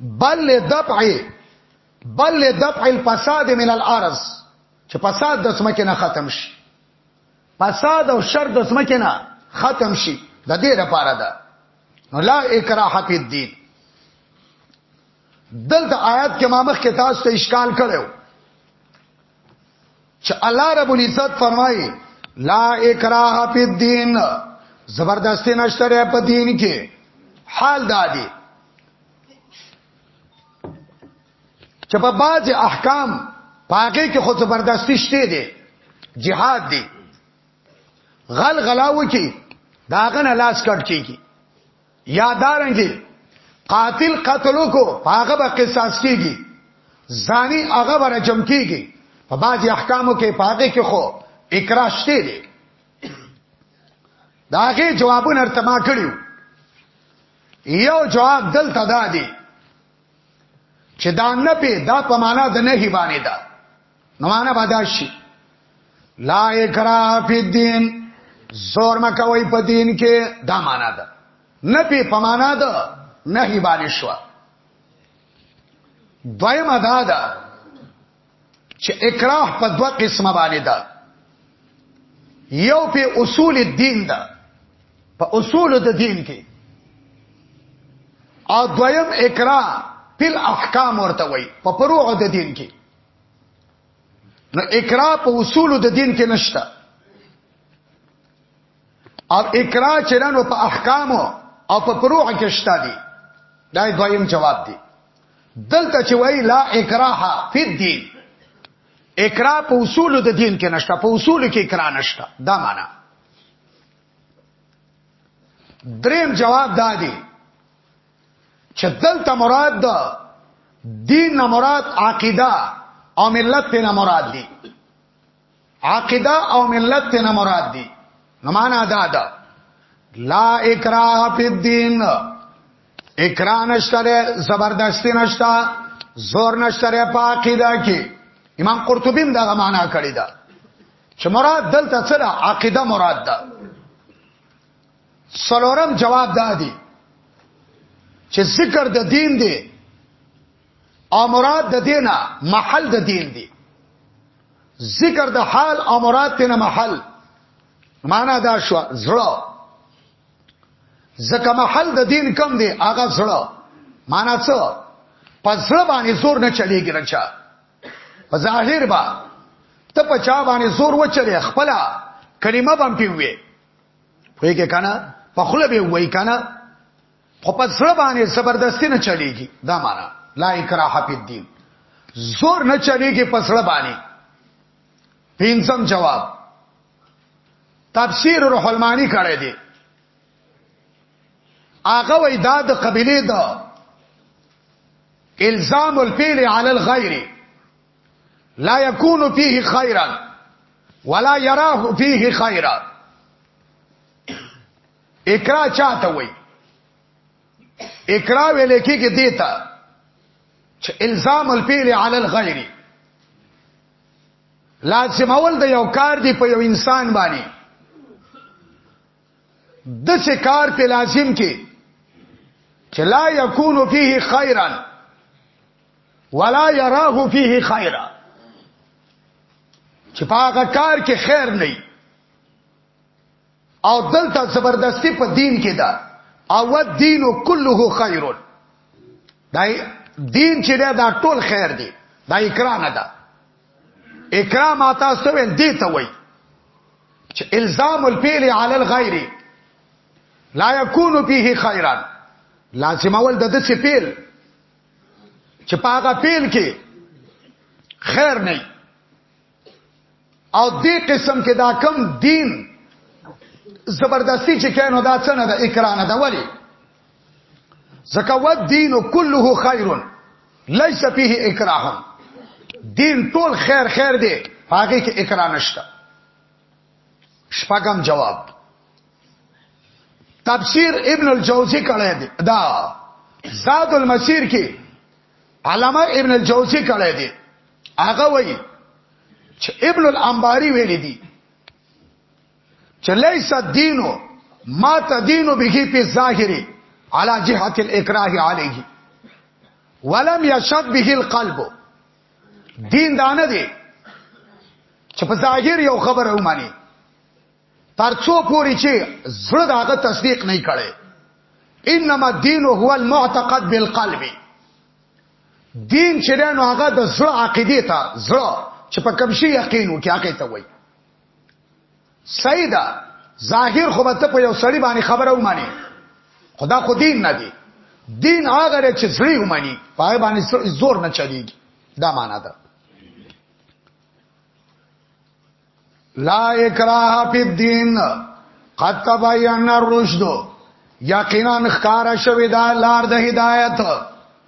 بل دفع بل دفع الفساد من الارض چې فساد د سمکه نه ختم شي فساد او شر د سمکه نه ختم شي د دې لپاره ده نو لا اکراه فی الدین دلته آیات کې ما مخ کې تاسو ته اشکال کړو چې الله رب العزت فرمایي لا اکراه فی الدین زبردستی نشته په دین کې حال دادی چې په باج احکام پاګه کې خو زبردستی شته دي jihad دي غل غلاو کې داغه نه لاس کټ کیږي یا دارنګي قاتل قتلو کو هغه به قصاص کیږي زانی هغه به رجم کیږي په بعضی احکامو کې پاګه کې خو اکراه شته دي داغه جوابونه ارتما کړیو یو جواب دلته دا دی چې دا نه پی دا په معنا د نه هی باندې ده نو معنا بداشي لا اکراه فی الدین زور مکوي په دین کې دا معنا ده نه په پمانا ده نه هی باندې شو دویمه دا ده چې اکراه په دوه قسمه باندې ده یو په اصول الدین ده په اصول د دین کې او دویم اکراه په احکام ورته وای په پروع د دین کې نو اقرا په اصول د دین کې نشته او اقرا چرنو په احکام او په فروع کې شته دي دا دویم جواب دی دلته چې وای لا اکراه فی الدین اکراه په اصول د دین کې نشته په اصول کې اکراه نشته دا معنا دریم جواب دا دی چې دلته مراد ده دین نه مراد عقیده او ملت ته نه مراد دي عقیده او ملت ته نه مراد دي نو معنا دا ده لا اکراه فی الدین اکراه نشته زبردستی نشته زور نشته په عقیده کې امام قرطبی دا معنا کړی ده چې مراد دلته څه ده عقیده مراد ده څلورم جواب دا دی چې ذکر د دین دی او مراد د دینه محل د دین دی ذکر د حال او مراد تینا محل معنا دا شو زړه زکه محل د دین کم دی هغه زړه معنا څه پسړه باندې زور نه چلیږي رچا په ظاهر با ته په چا باندې زور و چلی خپل کلمه بم پیوي وای کې کنه په خله به وای کنه خو په سره باندې زبردستی نه چلیږي دا معنا لا اکراه فی الدین زور نه چلیږي په سره باندې پینځم جواب تفسیر روح المانی کړی دی هغه وای دا د قبيله دا الزام الفعل علی الغیر لا يكون فيه خيرا ولا يراه فيه خيرا اقرا چاته وای اقرا ویل کېږي دیتا چې الزام الفعل علی الغیر لازم اول د یو کار دی په یو انسان باندې د څه کار په لازم کې چې لا یکون فيه خیرا ولا يراه فيه خیرا چې پاګه کار کې خیر نه او دلته زبردستی په دین کې ده او دین کله خیر دای دین چې دا ټول خیر دی دا اکراه نه ده اکرام عطا سویل دی ته وای چې الزام الفعل علی الغیر لا یکون فيه خیرا لازم اول د دې فعل چې پاګه فعل کې خیر نه او دې قسم کې دا کم دین زبردستی چې کینو دا څنګه د اکرانه دا ولی زکه و دین كله خیر ليس فيه اکراه دین ټول خیر خیر دی هغه کې اکراه نشته شپږم جواب تفسیر ابن الجوزی کړه دی دا زاد المسیر کې علامه ابن الجوزی کړه دی هغه وایي چې ابن الانباری ویل دي چې ليس الدين ما تدين به في الظاهر على جهه الاكراه عليه ولم يشد به القلب دین دا نه دی چې په ظاهر یو خبره ومانی ترڅو پوری چې زړه داغه تصدیق نه کړي انما الدين هو المعتقد بالقلب دین چې نو هغه د زړه عقیده ته زړه چې په کوم شي یقین وکي هغه ته وایي سیدا ظاهر خو ته په یو سړی باندې خبره ومانی خدا خو دین نه دی دین هغه چې سړی ومانی پای باندې زور نه چلیږي دا معنا ده لا اکراه فی الدین قد تبین الرشد یقینا خکار شوی دا لار د هدایت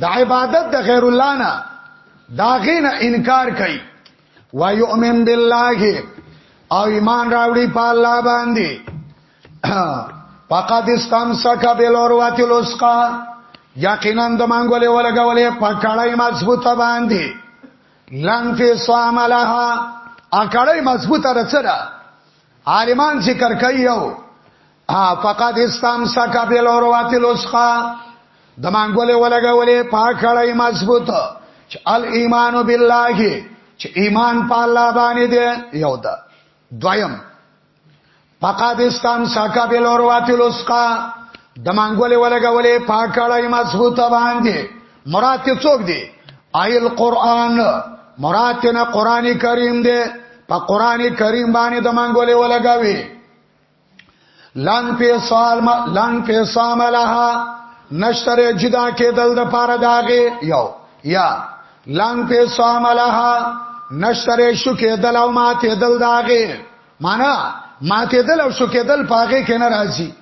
د عبادت د غیر الله نه دا غینه انکار کوي و یؤمن بالله او ایمان راوړي په الله باندې فقد استمسك بالعروة الوثقى یقینا د منګولې ولګولې په کړای مضبوطه باندې لن فی صام لها ا کړای مضبوطه رسره عالمان ذکر کوي یو ها فقط استام سکا بیل اور واتل اسخا د مانګولې ولګولې پاکړای مضبوط چې ال ایمان بالله چې ایمان په الله باندې دی یو دا دویم فقط استام سکا بیل اور واتل اسخا د مانګولې ولګولې پاکړای مضبوط باندې مراد ته څوک دی آیل قران مراد ته قران کریم دی په قران کریم باندې د مانګولې ولګوي لن فیصال ما لن فیصام لها نشتر جدا کېدل د پاره داغه یو یا لن فیصام لها نشتر شو کېدل او ما ته دل داغه معنا ما ته دل او شو کېدل پاغه کې نه راځي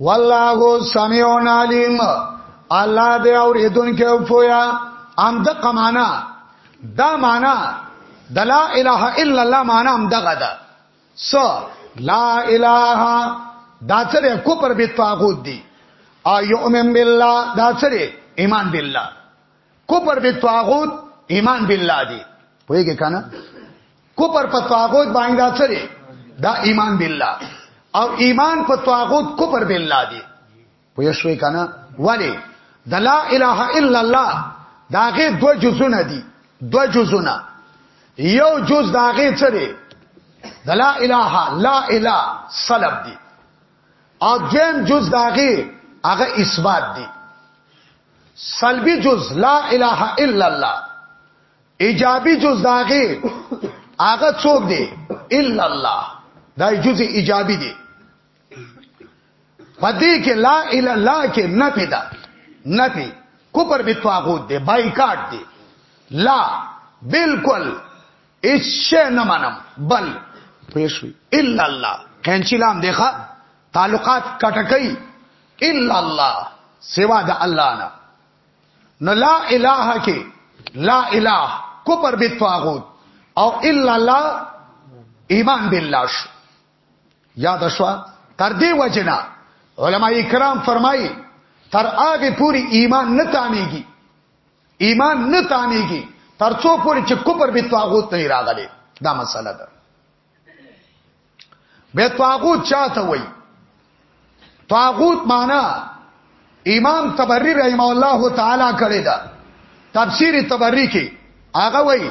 والله سميع عليم الله دې اورېدونکو او پویا ام د قمانا دا معنا د لا اله الا الله معنا هم دغه ده س لا اله دا سره کوپر به طاغوت دی او یؤمن بالله دا سره ایمان بالله کوپر به طاغوت ایمان بالله دی پوهیږي کنه کوپر په طاغوت باندې دا سره دا ایمان بالله او ایمان په طاغوت کوپر بالله دی پوه شوې کنه ولی د لا اله الا الله داغه دو جزونه دي دو جزونه یو جز داغه څه دی د لا اله لا اله سلب دي او دویم جز داغه هغه اثبات دي سلبي جز لا اله الا الله ایجابي جز داغه هغه څوک دی الا الله دا جز ایجابي دی پدې کې لا اله لا کې نه پیدا نه پی کوپر به طاغوت دی بایکاټ دی لا بالکل هیڅ نه منم بل پېښوي الا الله کینچی لام دیخه تعلقات کټکای الا الله سوا د الله نه نو لا اله کې لا اله کوپر به طاغوت او الا الله ایمان بالله شو یاد شو تر دې وجنا علما کرام فرمایي تر هغه پوری ایمان نه تانیږي ایمان نه تانیږي تر څو پوری چې کوپر به طاغوت نه راغلي دا مسله ده به طاغوت چاته وای طاغوت معنا امام تبری رحم الله تعالی کړی دا تفسیر تبری کې هغه وای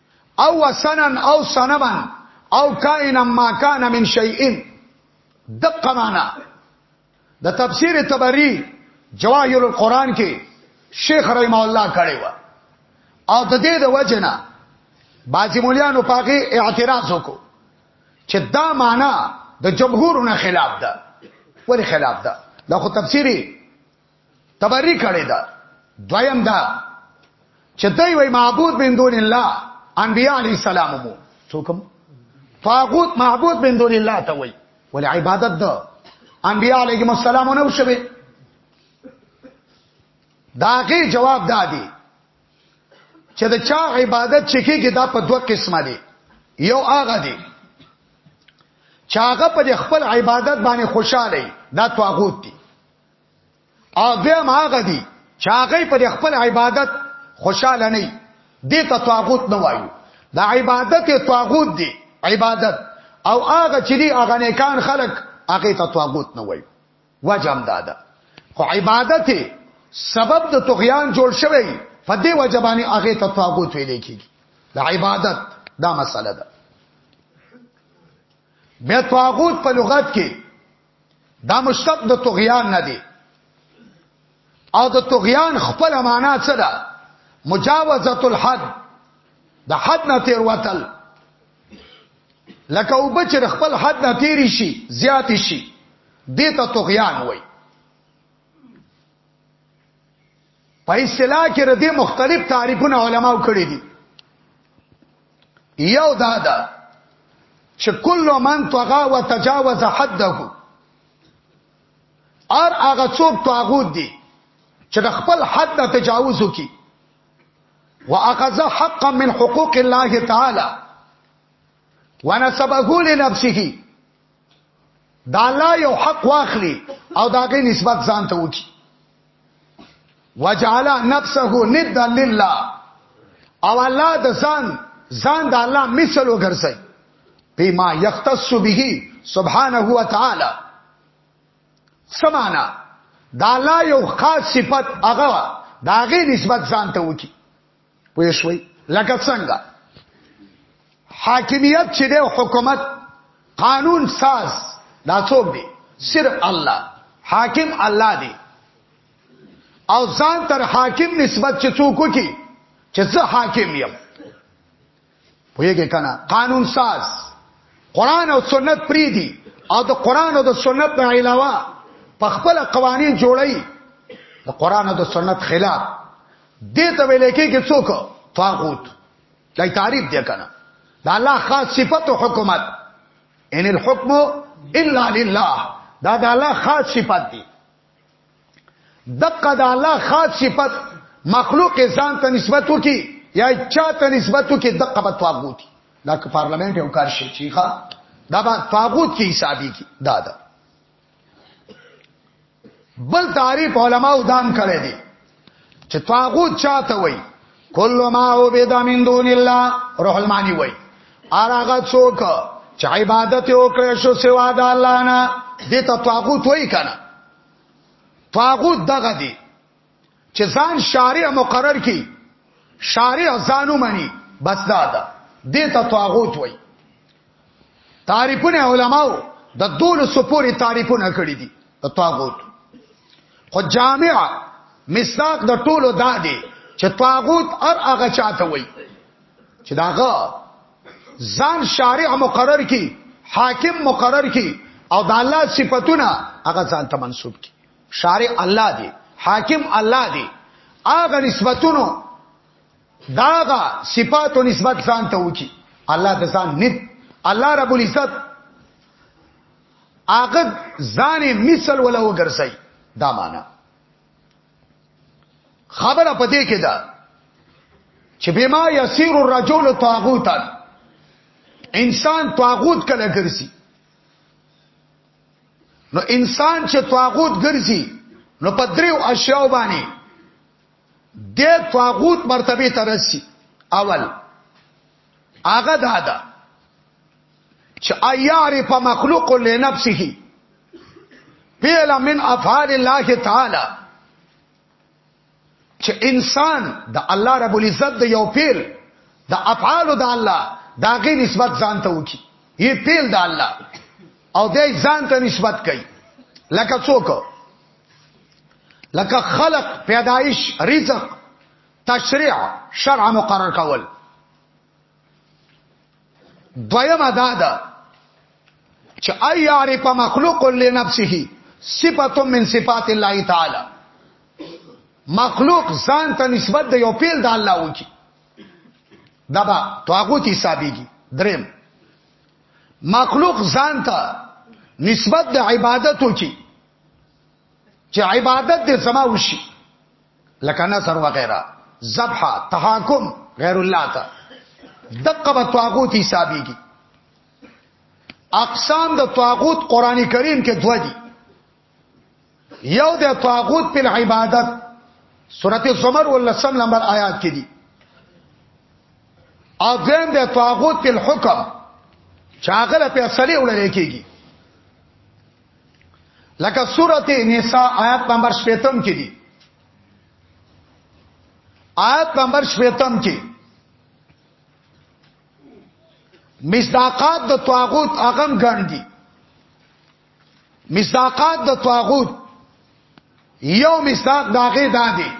او وسنن او سنما او کائنا ما کان من شیئن دقه معنا د تفسیر تبری جواهر القرآن کې شیخ رحم الله کړی و او د دې د وجنه بعضی مولیانو پاګه اعتراض وکړو چې دا معنا د جمهورونو خلاف ده ولی خلاف ده دا خو تفسیری تبری کړی دا دویم دا چې دوی وای معبود من دون الله انبیاء علی السلام مو څوکم طاغوت معبود من دون الله ته وای ول عبادت ده انبیاء علیهم السلام نه وشوي داغه جواب دادی چې د چا عبادت چې کېږي دا په دوه قسمه دي یو هغه دي چاغه په خپل عبادت باندې خوشاله دا طاغوت دي او دویم هغه دي چې هغه پر خپل عبادت خوشاله نه دي ته طاغوت نه وایو دا عبادت طاغوت دي عبادت او هغه چې دي هغه نیکان خلق هغه ته طاغوت نه وایو وجم دادا خو عبادت سبب د طغیان جوړ شوی په دې وجبانی هغه ته طاغوت ویل کیږي د عبادت دا مسله ده بیا طاغوت په لغت کې دا مشتق د طغیان نه دی او د طغیان خپل معنا څه ده مجاوزه الحد د حد نه تیر وتل لکه او بچر خپل حد نه تیر شي زیات شي دته طغیان وای په اصطلاح کې ردی مختلف تعریفونه علماو کړی دي یو دا ده چې کله من طغى وتجاوز حده ار هغه څوک طاغوت دي چې د خپل حد نه تجاوز وکي واخذ حقا من حقوق الله تعالی ونسبه لنفسه دا الله یو حق واخلي او دا غي نسبت ځان ته وکي وجعل نفسه ندا لله او الله د ځان ځان د الله مثل وګرځي بما يختص به سبحانه وتعالى سمانا دا الله یو خاص صفت هغه دا غي نسبت ځان ته وکي پوه شوي لکه څنګه حاکمیت چې دی حکومت قانون ساز دا څوک دی صرف الله حاکم الله دی او ځان تر حاکم نسبت چې څوک کی چې زه حاکم یم ویګه کنه قانون ساز قران او سنت پری دی او د قران او د سنت نه علاوه په خپل قوانين جوړي د قران او د سنت خلاف دې ته ویل کېږي څوک طاغوت دا تعریف دی کنه دا الله خاص صفت او حکومت ان الحكم الا لله دا دا الله خاص صفت دی دقه د الله خاص صفت مخلوق ځان ته نسبت وکي یا چا ته نسبت وکي دقه په طاغوت دا که پارلمان ته وکړ شي چې ښا دا په طاغوت کې حسابي کی دا دا بل تعریف علماو دام کړی دی چې طاغوت چاته وای کل ما او بيد من دون الله روح المانی وای ارغه څوک چې عبادت وکړي شو سوا د الله نه دې ته طاغوت وای کنه طاغوت دغه دی چې ځان شارع مقرر کی شارع ځانو منی بس دا ده دې ته طاغوت وای تعریفونه علماو د دول سپوري تعریفونه کړی دي د طاغوت خو جامع مصداق د ټولو دا دی چې طاغوت هر هغه چاته وای چې داغه ځان شارع مقرر کی حاکم مقرر کی او د الله صفاتونه هغه ځان ته منسوب کی شارع الله دی حاکم الله دی هغه نسبتونو داغه صفات او نسبت ځان ته وکي الله د ځان ند الله رب العزت هغه ځان مثل ولا وګرځي دا معنا خبره پدې کې ده چې بما يسير الرجل طاغوتا انسان طاغوت کله ګرځي نو انسان چې طاغوت ګرځي نو په دریو اشیاء باندې د طاغوت مرتبه ته رسی اول هغه دا ده چې ایاره په مخلوق له نفسه پیل من افعال الله تعالی چې انسان د الله رب العزت د یو پیل د افعال د الله دا غي نسبت ځان ته وکي یې پیل د الله او دې ځان ته نسبت کوي لکه څوک لکه خلق پیدایش رزق تشریع شرع مقرر کول دویم ادا ده چې ای عارف مخلوق لنفسه صفه من صفات الله تعالی مخلوق ځان ته نسبت د یو پیل د الله وکی دبا طاغوت حسابيږي دریم مخلوق ځان ته نسبت د عبادت وکي چې عبادت دې سما وشي لکه نصر وغیرہ ذبح تحاکم غیر الله ته دقه به طاغوت حسابيږي اقسام د طاغوت قران کریم کې دوه دي یو د طاغوت په عبادت سورته زمر ولسم نمبر آیات کې دي او دیم د طاغوت په حکم چاغله په اصلي وړل کېږي لکه سورته نساء آیات نمبر 70 کې دي آیات نمبر 70 کې مصداقات د طاغوت اغم ګڼ دي مصداقات د طاغوت یو مصداق داغه دادي دا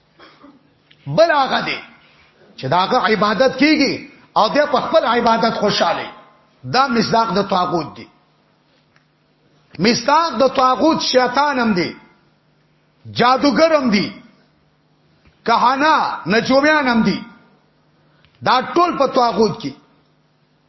بل هغه دی چې داغه عبادت کیږي او د په خپل عبادت خوشاله دا مصداق د طاغوت دی مصداق د طاغوت شیطان هم دی جادوګر هم دی کهانا نجومیان هم دی دا ټول په طاغوت کې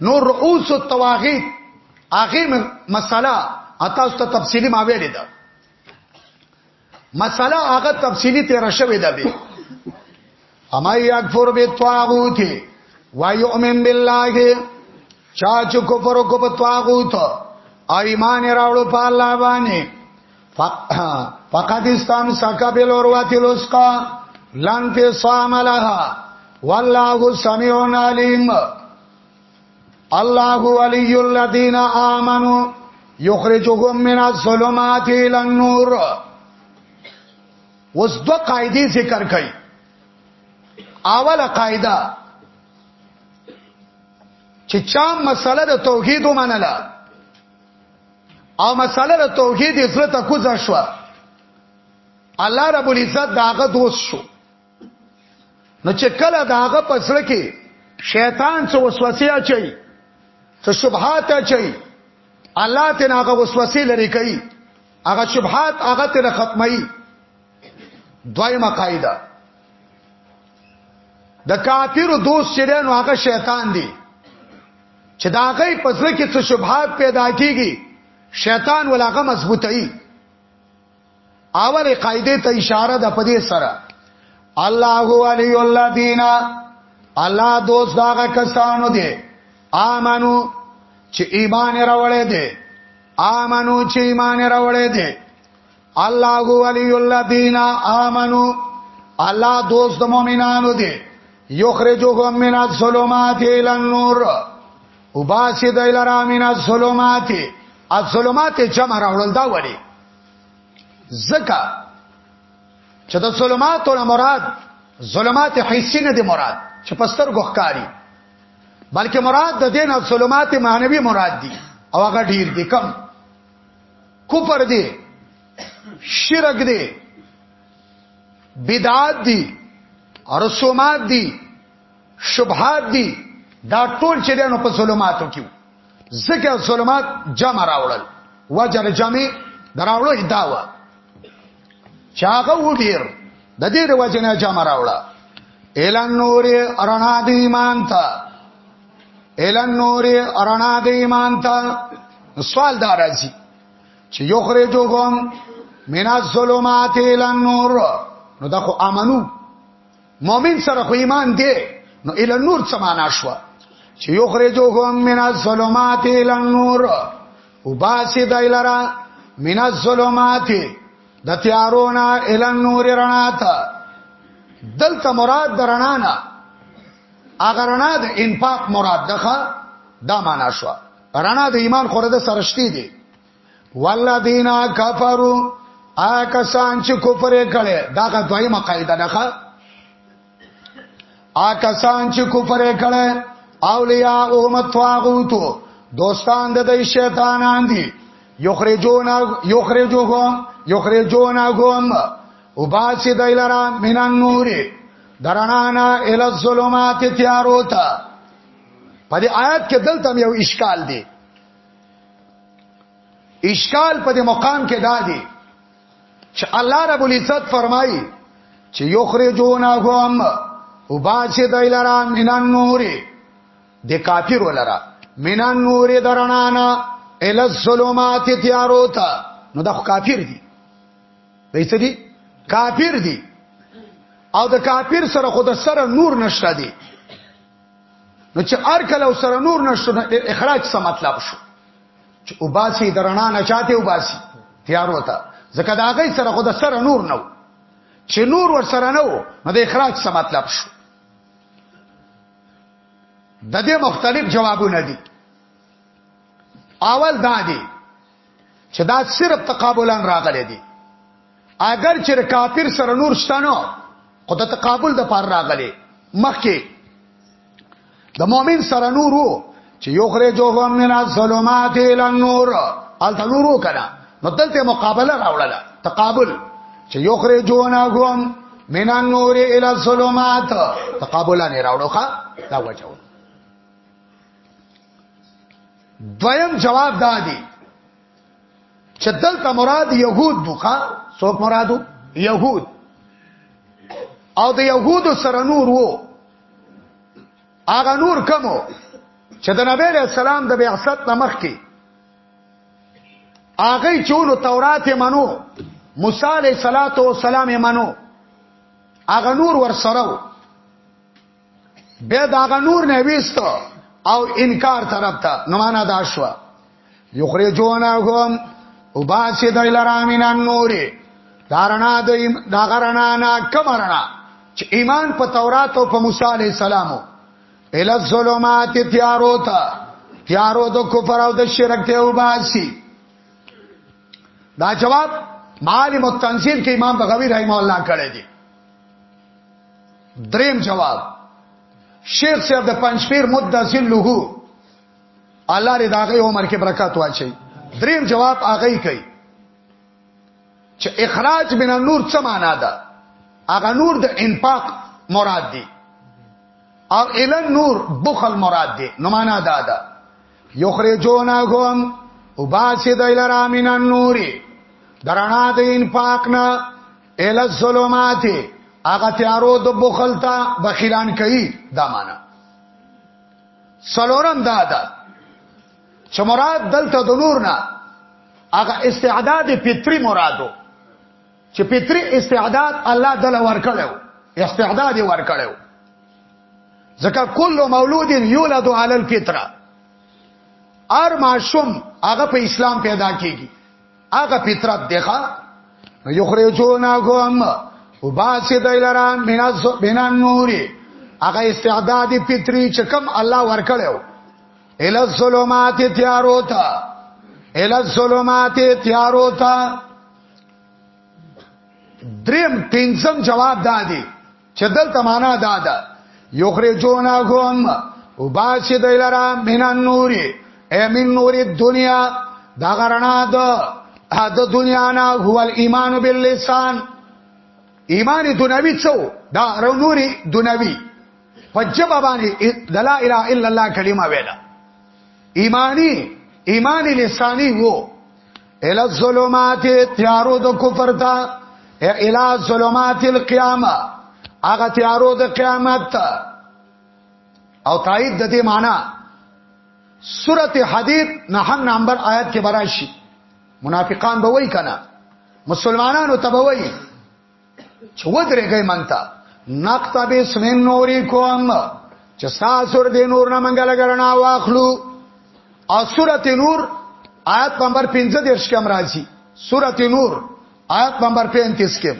نو رؤوس التواغیت هغه مسله اته ست تفصیلی ما ویل ده مسله هغه تفصیلی تیر شوې ده به اما یکفر بالطاغوت و یؤمن بالله چا چې کفر کو په طاغوت ایمان راوړو په الله باندې فقط استام سکا بیل اورواتی لسکا لن فصام لها والله سمیع علیم الله ولی الذین آمنوا یخرجهم من الظلمات الى النور وس دو قاعده ذکر کړي اوله قاعده چې چا مسله د توحید ومنله او مساله د توحید زړه ته کوزه شو الله رب العزت داغه دوست شو نو چې کله داغه پسړه کې شیطان څو وسوسه اچي څه شبهات اچي الله ته هغه وسوسه لري کوي هغه شبهات هغه ته ختمي دویمه قاعده د کافرو دوست چیرې نو هغه شیطان دی چې دا غي پزړه کې څه شبهات پیدا کیږي شیطان ولاغه مضبوطی اول قاعده ته اشاره ده په دې سره الله علی الذین الله دوست داغه کسانو دی امنو چې ایمان راوړې دي امنو چې ایمان راوړې دي الله ولی الذین آمنو الله دوست مؤمنانو دی یخرجوهم من الظلمات الى النور وباسی دایلرا من الظلمات الظلمات جمع راول دا ولی زکا چې د ظلمات ول مراد ظلمات حسی نه دی مراد چې پستر غوخکاری بلکې مراد د دین او ظلمات معنوي مراد دي او هغه ډیر دي کم کفر دی شرک دی بدعات دی رسومات دی شبهات دی دا ټول چې دنو په ظلماتو کې ځکه ظلمات جمع راوړل وجر جمع دراوړو هداوه چاغه وډیر د دې د وجنه جمع راوړه اعلان نور رڼا دی ایمان ته الان نور ارانا د ایمان ته سوال دا راځي چې یخرجو کوم من الظلمات الى النور نو دا خو امنو مؤمن سره خو ایمان دی نو الى النور څه معنا شو چې یخرجو کوم من الظلمات الى النور وباسي دایلرا من الظلمات د تیارونا الى النور رڼا ته دلته مراد درنا نه هغه رڼا د انفاق مراد ده دا معنا شو رڼا د ایمان خوره د سرشتي دي والذین کفروا آکسان چې کفر کړي دا که دویمه قاعده ده آکسان چې کفر کړي اولیاء او متواغوتو دوستان د دې شیطانان دي یخرجون یخرجوهم یخرجونهم وباسي دایلرا مینان نوري درنانا ال الظلمات تیارو ته په دې آیات کې دلته یو اشکال دی اشکال په دې مقام کې دا دی چې الله رب العزت فرمایي چې یخرجونهم وباسي دایلرا مینان نور د کافر ولرا مینان نور درنانا ال الظلمات تیارو ته نو دا کافر دي دی څه دي کافر دي او د کافر سره خود سره نور نشته دي نو چې ار کله سره نور نشته نو اخراج څه مطلب شو چې وباسي درنا نه چاته وباسي تیار وتا ځکه دا غي سره خود سره نور نو چې نور ور سره نو نو د اخراج څه مطلب شو د دې مختلف جوابونه دي اول دا دي چې دا صرف تقابلان راغلي دي اگر چې کافر سره نور شتنو خو د تقابل د پار راغلي مخکې د مؤمن سره نور وو چې یو خره جوهم من الظلمات الى النور ال تنور وکړه نو دلته مقابله راوړله تقابل چې یو خره جوونه کوم من النور الى الظلمات تقابلان راوړوخه دا وجهو دویم جواب دا دی چې دلته مراد يهود دوخه څوک مرادو يهود او د يهودو سره نور وو هغه نور کمو چې د نبی له سلام د بعثت نمخ کې هغه چولو تورات منو موسی علیہ الصلوۃ والسلام منو هغه نور ور سره بیا دا غ نور نه ویست او انکار طرف ته نو معنا دا شو یخرجونهم وباسي د لرامین النور دارنا د دا غرنا نا کمرنا چې ایمان په تورات او په موسی علی السلام ال الظلمات تیارو ته تیارو د کفر او د شرک ته وباسي دا جواب معالم التنزیل کې امام بغوی رحم الله کړی دی دریم جواب شیخ صاحب د پنځپیر مدد ذله الله دې داغه عمر کې برکات واچي دریم جواب هغه کوي چې اخراج من النور څه معنا ده هغه نور د انفاق مراد دی او ال نور بخل مراد دی نو معنا دا ده یخرجونهم وباسي دایلرا من النور درانا د انفاق نه ال الظلمات هغه تیارو د بخل ته بخیلان کوي دا معنا سلورم دا ده چې مراد دلته د نور نه هغه استعداد فطری مرادو چې فطری استعداد الله دل ورکړو استعداد ورکړو ځکه کل مولود یولد علی الفطره ار ماشوم هغه په اسلام پیدا کیږي هغه فطرت دی ښا یخرجونکم وباسي دایلرا میناس بنا نوري هغه استعداد فطری چې کم الله ورکړو ال الظلمات تیارو تا ال الظلمات تیارو تا دریم پنځم جواب دادی چې دلته معنا دا ده یخرجونهم وباس دی لرا من النور ای من نور الدنیا دا غرنا ده د دنیا نه هو الايمان باللسان ایمان دنیوی څو دا رونوري دنیوی په جبه باندې لا اله الا الله کلمه ویله ایمانی ایمانی لسانی وو ال الظلمات تیارو د کفر تا ال الظلمات القیامه هغه تیارو د قیامت تا او تایید د دې معنی سورته حدید نهم نمبر آیت کې براشي منافقان به وای کنه مسلمانانو ته به وای چې ودرېږئ مونږ ته نقطه به سمین نوري کوم چې ساسور دې نور نه منګل غرنا واخلو او سورته نور آیت نمبر 15 درش کم راځي سورته نور آیت نمبر 35 کې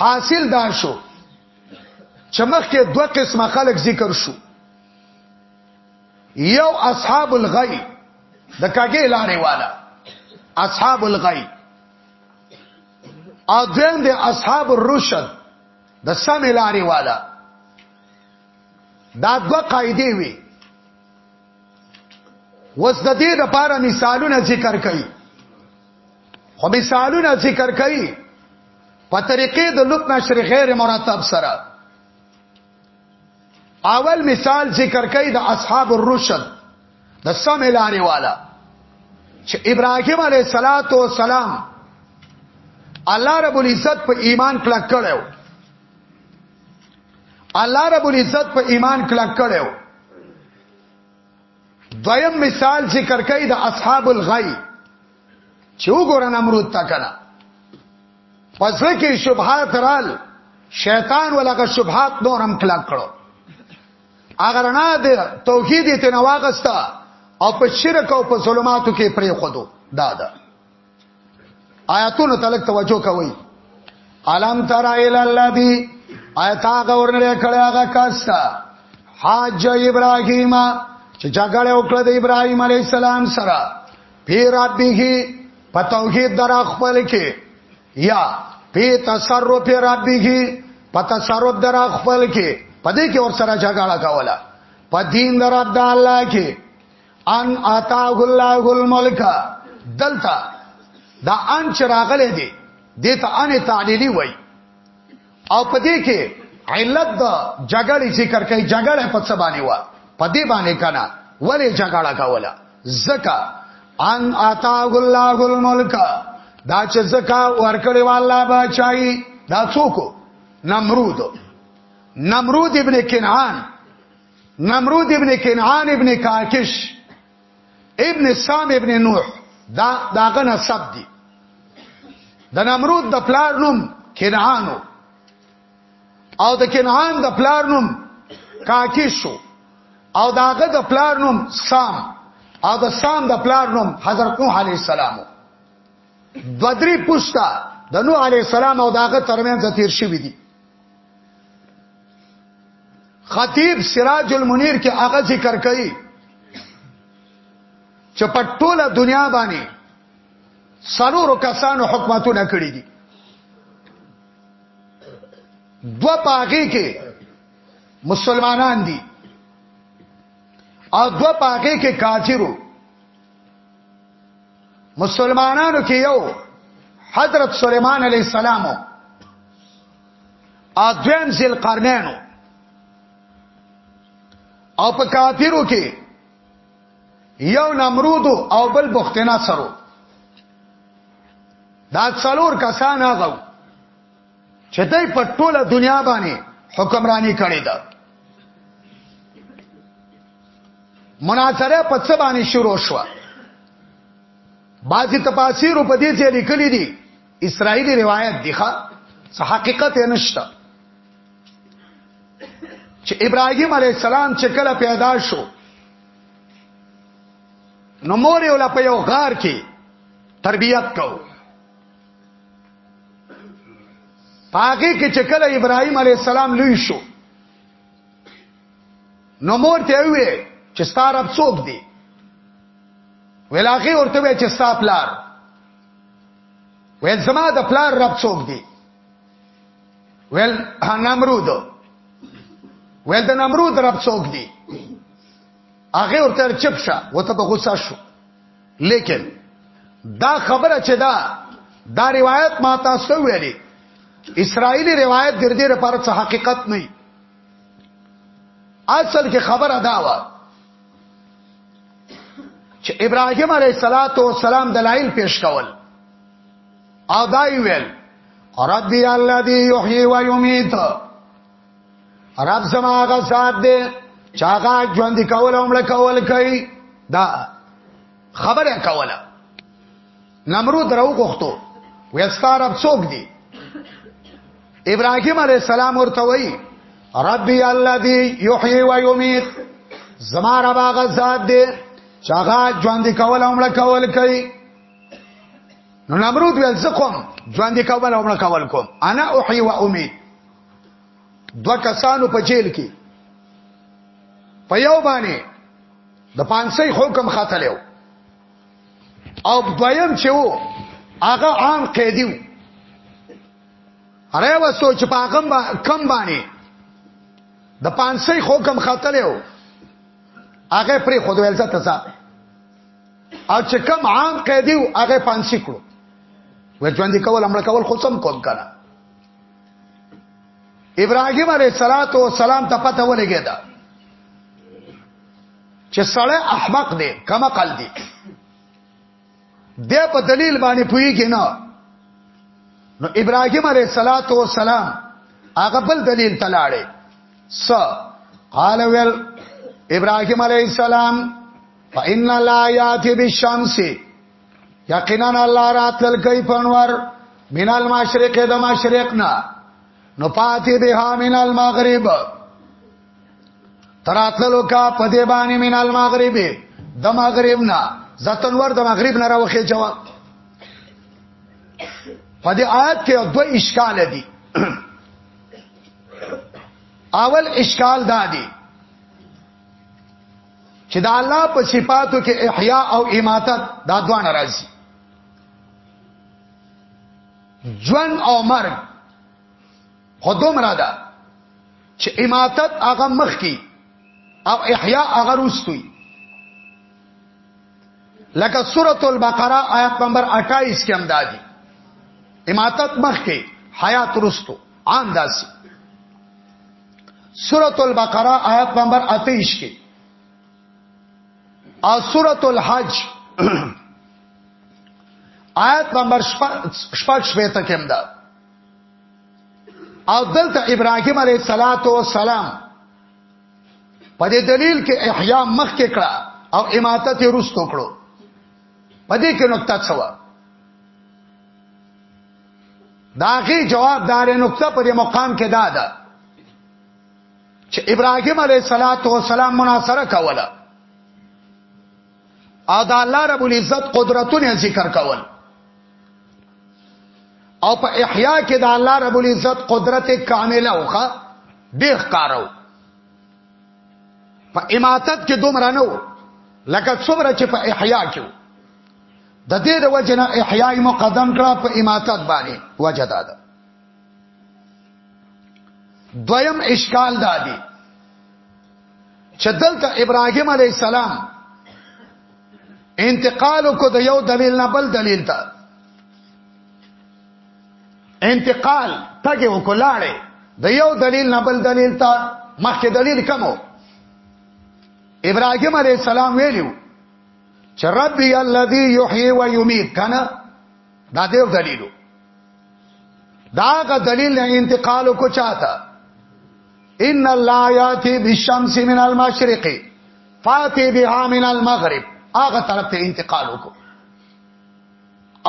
حاصل دا شو چې مخکې دوه قسمه خلک ذکر شو یو اصحاب الغی د کاګې لارې والا اصحاب الغی او دویم د اصحاب الرشد د سم لارې والا دا دوه قاعده وي وس د دې لپاره مثالونه ذکر کړي خو مثالونه ذکر کړي په طریقې د لوک نشر غیر مرتب سره اول مثال ذکر کوي د اصحاب الرشد د سم لارې والا چې ابراهيم عليه صلوات و سلام الله رب العزت په ایمان کلک کړو الله رب العزت په ایمان کلک کړو دویم مثال ذکر کوي د اصحاب الغی چې وګوره نمرود تا کنه پس کې شبهات رال شیطان ولغه شبهات نورم کلک کړو اگر نه د توحید ته نواغستا او په شرک او په ظلماتو کې پرې خودو دا ده آیاتونو تلک توجه کوي علم تر ال الذی آیات هغه ورنه کړه هغه کاستا حاج ابراهیم چې جګړه وکړه د ابراهیم علی السلام سره پی ربه په توحید در خپل کې یا پی تصرف ربه په تصرف در خپل کې پدې کې ور سره جګړه کوله په دین در د الله کې ان اتاه الله الملک دلتا دا ان چراغله دی دته ان تعلیلی وای او پدې کې علت د جګړې ذکر کوي جګړه په څه باندې و پدې باندې کنا ولې جګړه کوله زکا ان اتاه الله الملک دا چې زکا ورکړې والا بچای دا څوک نمرود نمرود ابن کنعان نمرود ابن کنعان ابن کاکش ابن سام ابن نوح دا داغه نسب دی د نمرود د پلار نوم کنعانو او د کنعان د پلار نوم کاکیشو او داغه د پلار نوم سام او د سام د پلار نوم حضرت نوح علی السلام دو درې پښتا د نوح علی السلام او داغه ترمنځ تیر شوی دی خطیب سراج المنیر کې هغه ذکر کوي چې په ټوله دنیا باندې سلورو کسانو حکومتونه کړی دي دو پاغي کې مسلمانان دي او دو پاغي کې کافرو مسلمانانو کې یو حضرت سليمان عليه السلام ا دویم ذل قرنینو او په کافرو کې یو نمرود او بل بختنا سرو دا څلور کسان هغه چې دوی په ټوله دنیا باندې حکمرانی کړې ده مناظره په څه باندې شروع شو بعضی تفاسیر په دې ځای لیکلي دي اسرائیلی روایت دی ښا څه حقیقت نشته چې ابراهیم علی السلام چې کله پیدا شو نو مور یې په یو غار کې تربیت کو پاګه کې چې کله ابراهیم علی السلام لوی شو نو مور ته وې چې ستاره څوک دی ویلاخي ورته وې چې ستاپلار ویل زما د پلار رب څوک دی ویل نمرود ویل د نمرود رب څوک دی هغه ورته چپ شه وته په غوسه شو لیکن دا خبره چې دا دا روایت ما تاسو ویلي اسرائیلی روایت د دې لپاره څه حقیقت نه اصل کې خبره دا و چې ابراهيم عليه صلوات و سلام دلایل پیش کول او دای ویل ربي الذي يحيي ويميت رب زما هغه ذات دی چې هغه ژوند کول او مړ کول کوي دا خبره کوله نمرود راو غختو وستا رب څوک دی ابراهيم عليه السلام ورته وی ربي الذي يحيي ويميت زما رب هغه ذات دی چې هغه ژوند کول او مړ کول کوي نو نمرود ویل زه کوم ژوند کول او مړ کول کوم انا احي و اميت دو کسانو په جیل کې په یو باندې د پانسۍ حکم خاتلو او دویم چې وو هغه عام قیدی وو اره وسو چې پاغم با کم باندې د پانسي خو کم خاتلو هغه پرې خود ویل څه تسا او چې کم عام قیدی وو هغه پانسي کړو و ژوند کول امر کول خو سم کوم کنه ابراهيم عليه السلام ته پته ولګی دا چې سړی احمق دی کما قل دی د په دلیل باندې پویږي نه نو ابراهيم عليه صلوات و سلام هغه بل دلیل تلاړي س قال ويل ابراهيم عليه السلام فإن لا ياتي بالشمس یقینا الله راتل کوي پنور من المشرق د مشرقنا نو پاتې به من المغرب تراتلو کا په دې باندې من المغرب د مغرب نه زتنور د مغرب نه راوخه جواب په دې آیت کې دوه اشکال دي اول اشکال دا دی چې دا الله په صفاتو کې احیا او اماتت دا دوه ناراضي ژوند او مرګ خو دومره ده چې اماتت هغه مخ کې او احیا هغه روستوي لکه سورۃ البقره آیت نمبر 28 کې هم دادی اماتت مخ کې حیات روستو عام داسي سورۃ البقره آیت نمبر 28 کې او سورۃ الحج آیت نمبر 5 شپږ شپږ ته کې هم ده او دلته ابراهيم عليه صلوات و سلام په دې دلیل کې احیا مخ کې کړه او اماتت یې روس توکړو په دې کې نقطه څه و داغي جواب دار نقطه په دې مقام کې دا ده چې ابراهيم عليه صلوات و سلام مناصره کوله او دا الله رب العزت قدرتونه ذکر کول او په احیا کې دا الله رب العزت قدرت کامله وخه ډېر ښکارو په اماتت کې دومره نه و لکه څومره چې په احیا کې د دې د وجنه احیای مقدم کړه په اماتت باندې وجه ده دویم اشکال دا دی چې دلته ابراهيم عليه السلام انتقال کو د یو دلیل نه بل دلیل ته انتقال تګه وکړاړې د یو دلیل نه بل دلیل ته مخکې دلیل کمو ابراهيم عليه السلام ویلو چې ربي الذي يحيي ويميت کنه دا دیو دلیلو دا غ دلیل نه انتقال کو چاته ان الله یاتی بالشمس من المشرق فاتی بها من المغرب هغه طرف ته انتقال وکړو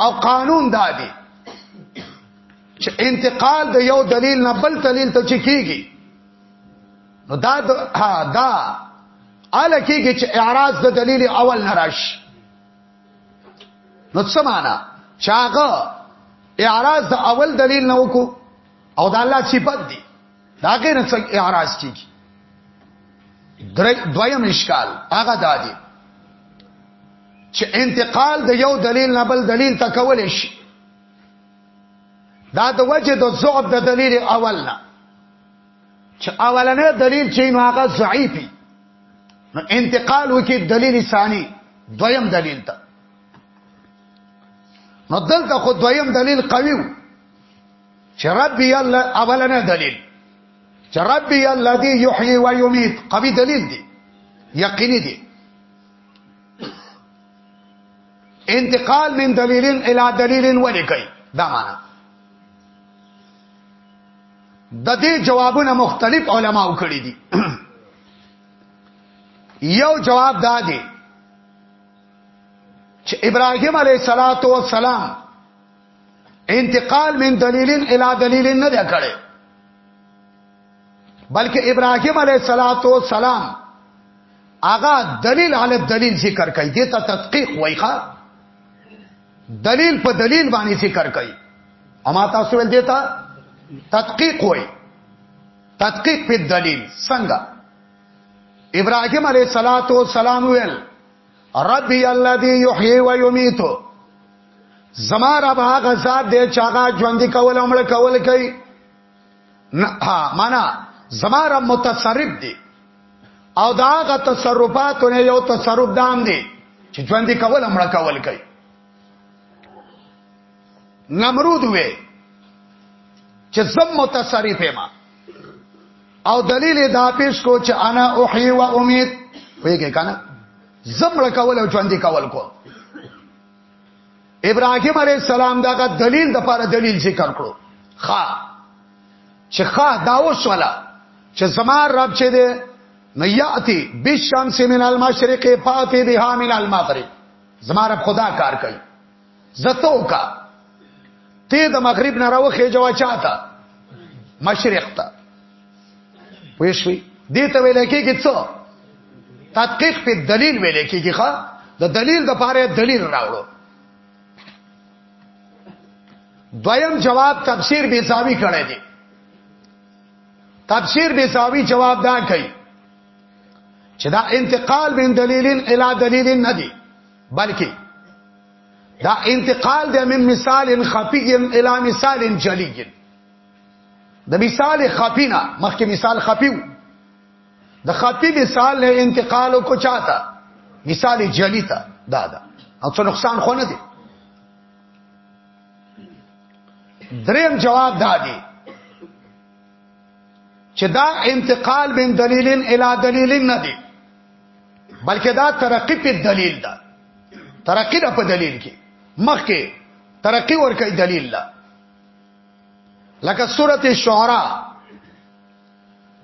او قانون دا دی چې انتقال د یو دلیل نه بل دلیل ته چکیږي نو دا دا ال کېږي چې اعراض د دلیل اول نراش نو څه معنا چاغه اعراض د اول دلیل نه وکړو او د الله صفات دي دا غیر څه اعراض کیږي دویم اشکال هغه دادی چې انتقال د یو دلیل نه بل دلیل ته کول شي دا د وجه د ضعف د دلیل اول نه چې اولنې دلیل چې نو هغه ضعیفي نو انتقال وکي دلیل ثانی دویم دلیل ته نو دلته خو دویم دلیل قوي و چې ربي الله اولنې دلیل چې ربي الذي يحيي ويميت قوي دلیل دی یقیني دی انتقال من دلیل الى دلیل ولکې دا معنا د دې جوابونه مختلف علما وکړي دي یو جواب دا دی چې ابراهيم عليه صلوات و سلام انتقال من دلیل الی دلیل نه دی کړی بلکې ابراهيم عليه صلوات و سلام هغه دلیل علی دلیل ذکر کوي دته تحقیق وایخه دلیل په دلیل باندې ذکر کوي اما تاسو ول دیتا تدقیق وای تدقیق په دلیل څنګه ابراهیم علیه الصلاۃ والسلام ویل ربي الذي يحيي ويميت زما رب هغه ذات دی چې هغه ژوند کول او مړ کول کوي نه معنا زما رب متصرف دی او دا غ تصرفاتونه یو تصرف دام دی چې ژوند کول امر کول کوي نمرود وې چې زم متصرف ما او دلیل دا پیش کو چې انا احی و امید ویګه کنه زم لکول او ژوند کول کو ابراهيم عليه السلام دغه دلیل د پر دلیل ذکر کړو خا چې خا دا وسوله چې زما رب چې دی نو یاتی بالشمس من المشرق فاتی بها من المغرب زما رب خدا کار کوي زتو کا ته د مغرب نه راوخه جوا چاته مشرق ته وې شوي دې ته ویل کېږي څه تحقیق په دلیل ویل کېږي ښا د دلیل د پاره دلیل راوړو دویم جواب تفسیر بیزاوی کړی دی تفسیر بیزاوی جواب دا کوي چې دا انتقال من دلیلین الی دلیلین نه دی بلکې دا انتقال دی من مثال خفی الی مثال جلی د مثال خفینا مخکې مثال خفیو د خفی مثال له انتقال کو چاته مثال جلی ته دا دا او څه نقصان خو نه دی دریم جواب دا دی چې دا انتقال بین دلیلین الی دلیلین نه دی بلکې دا ترقی په دلیل ده ترقی په دلیل کې مخکې ترقی ورکې دلیل ده لکه سورته شعرا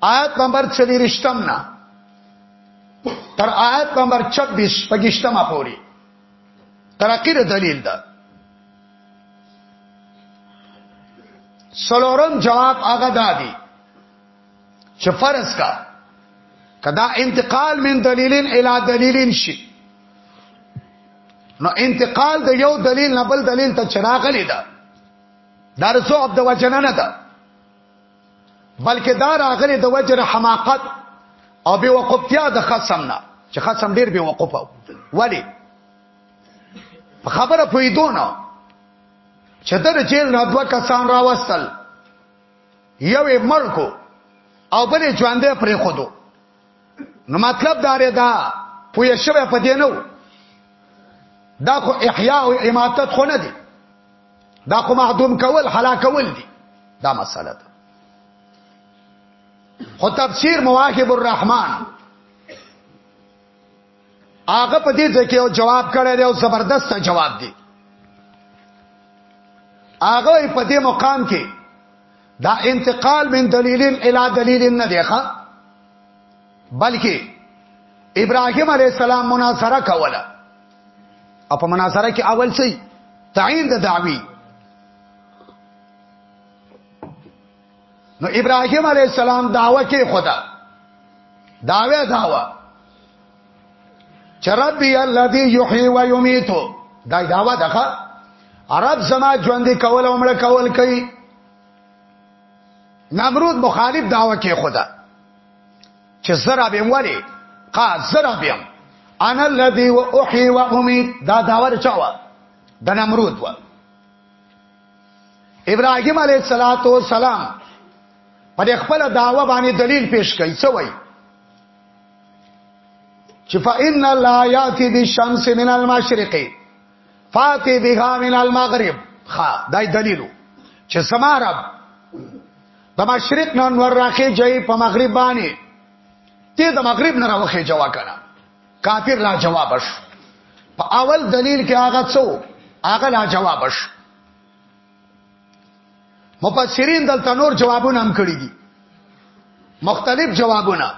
آیت نمبر 24 نه تر آیت نمبر 26 پګشتمه پوری تر اخر دلیل ده سلورم جواب هغه دادی چې فرض کا کدا انتقال من دلیلین الی دلیلین شي نو انتقال د یو دلیل نه بل دلیل ته چراغلی ده دا رسوب د وجنه نه ده بلکې دا راغلي د وجر حماقت او به وقفتیا د خصم نه چې خصم ډیر به وقفه ولی په خبره پویدونه چې در جیل نه دوه کسان راوستل یو یې ملکو او بل یې ژوندې پرې خودو نو مطلب دا لري دا پوی شوه په دینو دا خو احیاء او اماتت خو نه دي دا خو معدوم کول هلاکول دي دا مسله ده خو تفسیر مواهب الرحمن هغه په دې ځکه یو جواب کړی دی او زبردست جواب دی هغه په دې مقام کې دا انتقال من دلیل الی دلیل نه دی ښا بلکې ابراهیم علی السلام مناظره کوله او په مناظره کې اول څه تعین د دعوی نو ابراهیم علی السلام داوا کې خدا داوه داوا چربی الذی یحیی و یمیت دا داوا دغه عرب زما ژوند کول او مړ کول کوي نمرود مخالف داوا کې خدا چې زرا به ولی قا زرا به انا الذي واحي واميت دا داور چاوا د نمرود و ابراهيم عليه الصلاه والسلام پر خپل داوا باندې دلیل پیش کړي څه وایي چې فإن الله يأتي بالشمس من المشرق فاتي بها من المغرب خا دای دلیلو چې سمارب د مشرق نه نور راخې جاي په مغرب باندې ته د مغرب نه راوخې جوا کنه کافر را جواب شو په اول دلیل کې هغه څو هغه لا جواب شو مفسرین دلته نور جوابونه هم کړی دي مختلف جوابونه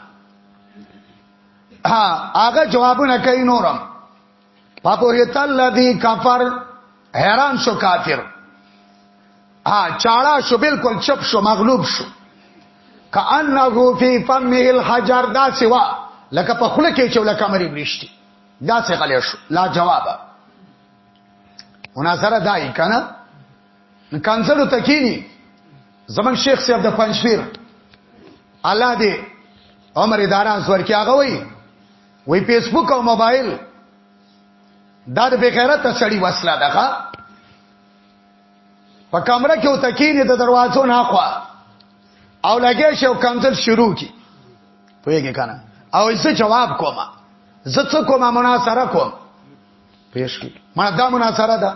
ها هغه جوابونه کوي نورم فبهت الذي کفر حیران شو کافر ها چاړه شو بالکل چپ شو مغلوب شو کانه فی فمه الحجر دا سوا لکه په خله کې چې لکه مری برشتي دا څه غلی شو لا جواب مناظره دای کنه کنځلو تکینی زمون شیخ صاحب د پنځپیر الله دې عمر اداران سور کې هغه وایي وی فیسبوک او موبایل دا د بغیرت سړی وسله ده په کمره کې وتکینې د دروازو نه خوا او لګې شو کنځل شروع کی پوهیږي کنه او زه جواب کوم زه څه کوم مناصره کوم پیش کی ما دا مناصره ده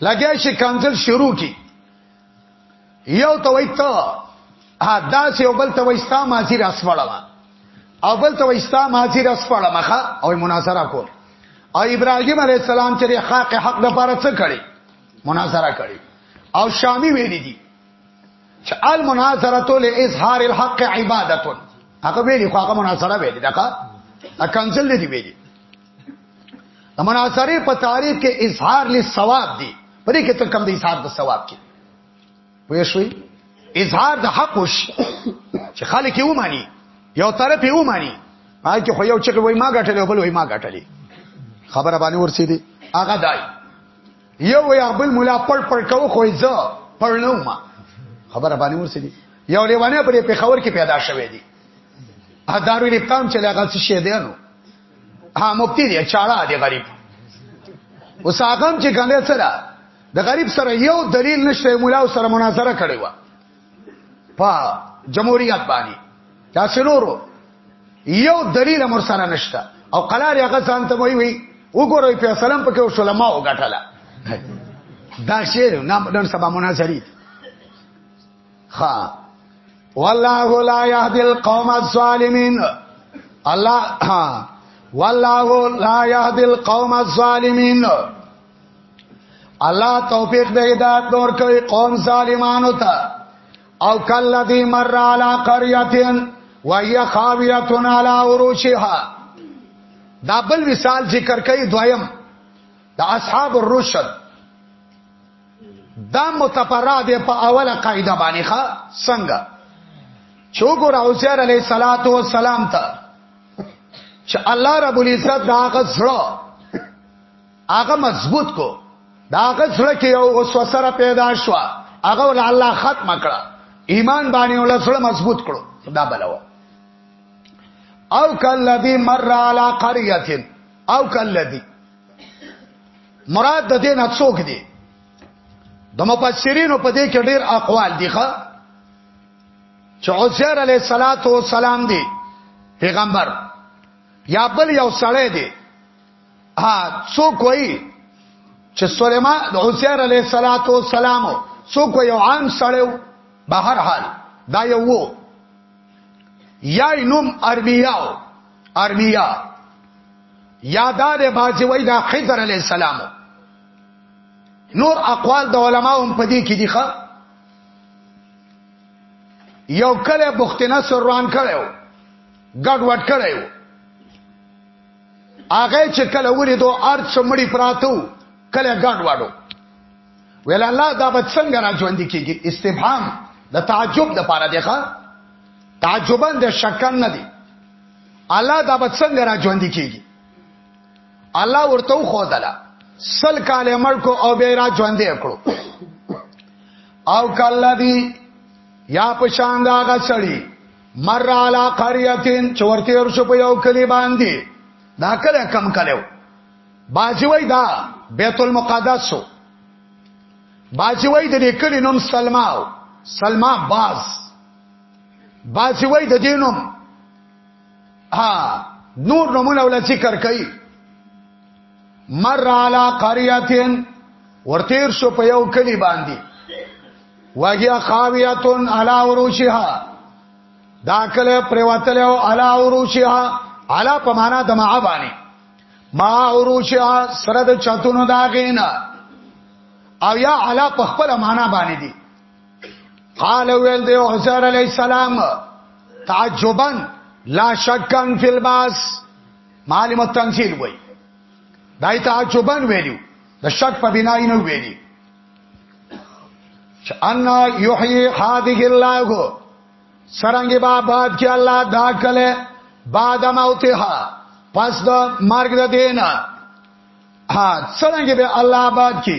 لګې شي کنځل شروع کی یو ته وای ته دا سه یو بل ته وای ستا ماضی راسپړه او بل ته وای ستا ماضی راسپړه مخه او مناظره کول او ابراهیم علی السلام چې حق حق د پاره څه کړي مناظره کړي او شامی ویل دي چې المناظره له اظهار الحق عبادت هغه ویلي خو هغه مناظره ویلي دا کا کنسل دي ویلي د مناظره په تعریف کې اظهار لثواب دی په دې کې ته کم د اظهار د ثواب کې پوه شوي اظهار د حق وش چې خلک یې وماني یو طرف یې وماني هغه کې خو یو چې وای ما غټلې بل وای ما غټلې خبره باندې ورسې دي هغه دای یو وای بل مولا پړ پړ کو خو یې زه پړنو ما خبره باندې ورسې دي یو لیوانه پرې په خبر کې پیدا شوې دي ادارو لپتام چې لاغه څه شه دی نو ها مفتی دی چاړه دی غریب اوس هغه چې کنده سره د غریب سره یو دلیل نشته مولا سره مناظره کړي و په جمهوریت باندې دا سرورو یو دلیل مر سره نشته او قلار هغه ځان ته وی وی وګورئ په سلام پکې او سلام او غټلا دا شعر نام دن سبا مناظری خا والله لا يهدي القوم الظالمين الله ها والله لا يهدي القوم الظالمين الله توفیق د هدایت نور کوي قوم ظالمانو ته او کله دی مر علی قريه وهي خاويه على عروشها دا بل وصال ذکر کوي دویم د اصحاب الرشد دا متفرع دی په اوله قاعده باندې ښا څنګه چوغور اوزر علی صلوات و سلام ته چې الله رب العزت دا غزړه هغه مضبوط کو دا غزړه کې یو وسوسه پیدا شو هغه ول الله ختم کړه ایمان باندې ول سره مضبوط کړو دا بلو او کلذي مر علی قريه او کلذي مراد د دې نه څوک دی د مفسرینو په دې کې ډېر اقوال دي ښا چې عزیر علیه الصلاۃ والسلام دی پیغمبر یا بل یو سړی دی ها څوک وایي چې سليمان عزیر علیه الصلاۃ والسلام څوک یو عام سړی به هر حال دا یو وو یا نوم ارمیا ارمیا یادا د بازی وای دا خضر علی السلام نور اقوال د علما هم په دې کې دي ښه یو کله بختنه سران کړو ګډ وډ کړو هغه چې کله وریدو ارت سمړی پراتو کله ګډ وډو ویل الله دا به څنګه را ژوند کیږي استفهام د تعجب د پاره دی ښا تعجبن د شکن نه دی الله دا به څنګه را ژوند کیږي الله ورته خو دلا سل کال مړ کو او به را ژوند کړو او کله دی یا پشان دا غسړی مر علا قريتين چورته ورشو په یو کلی باندې دا کله کم کلو باجی وای دا بیت المقدس باجی وای د کلی نوم سلماو سلما باز باسی وای د دینوم ها نور نمونه ول ذکر کئ مر علی قريهن ورتیر شو په یو کلی باندې واګیا خاویاتن علی وروشها دا کله پریوتل او علی وروشها علی په معنا د ما باندې ما وروشها سره د چتونو داغینا او یا علی په خپل معنا باندې دي قال ویل دی حضرت علی السلام تعجبا لا شکن فی الباس معلم التنزیل وای دای تعجبا ویلو د شک په بنا یې نو ویلی چې ان یحیی حاذه الله سرنګ با باد کې الله دا کله بعد موتها پس د مرګ د دینه ها سرنګ به الله باد کې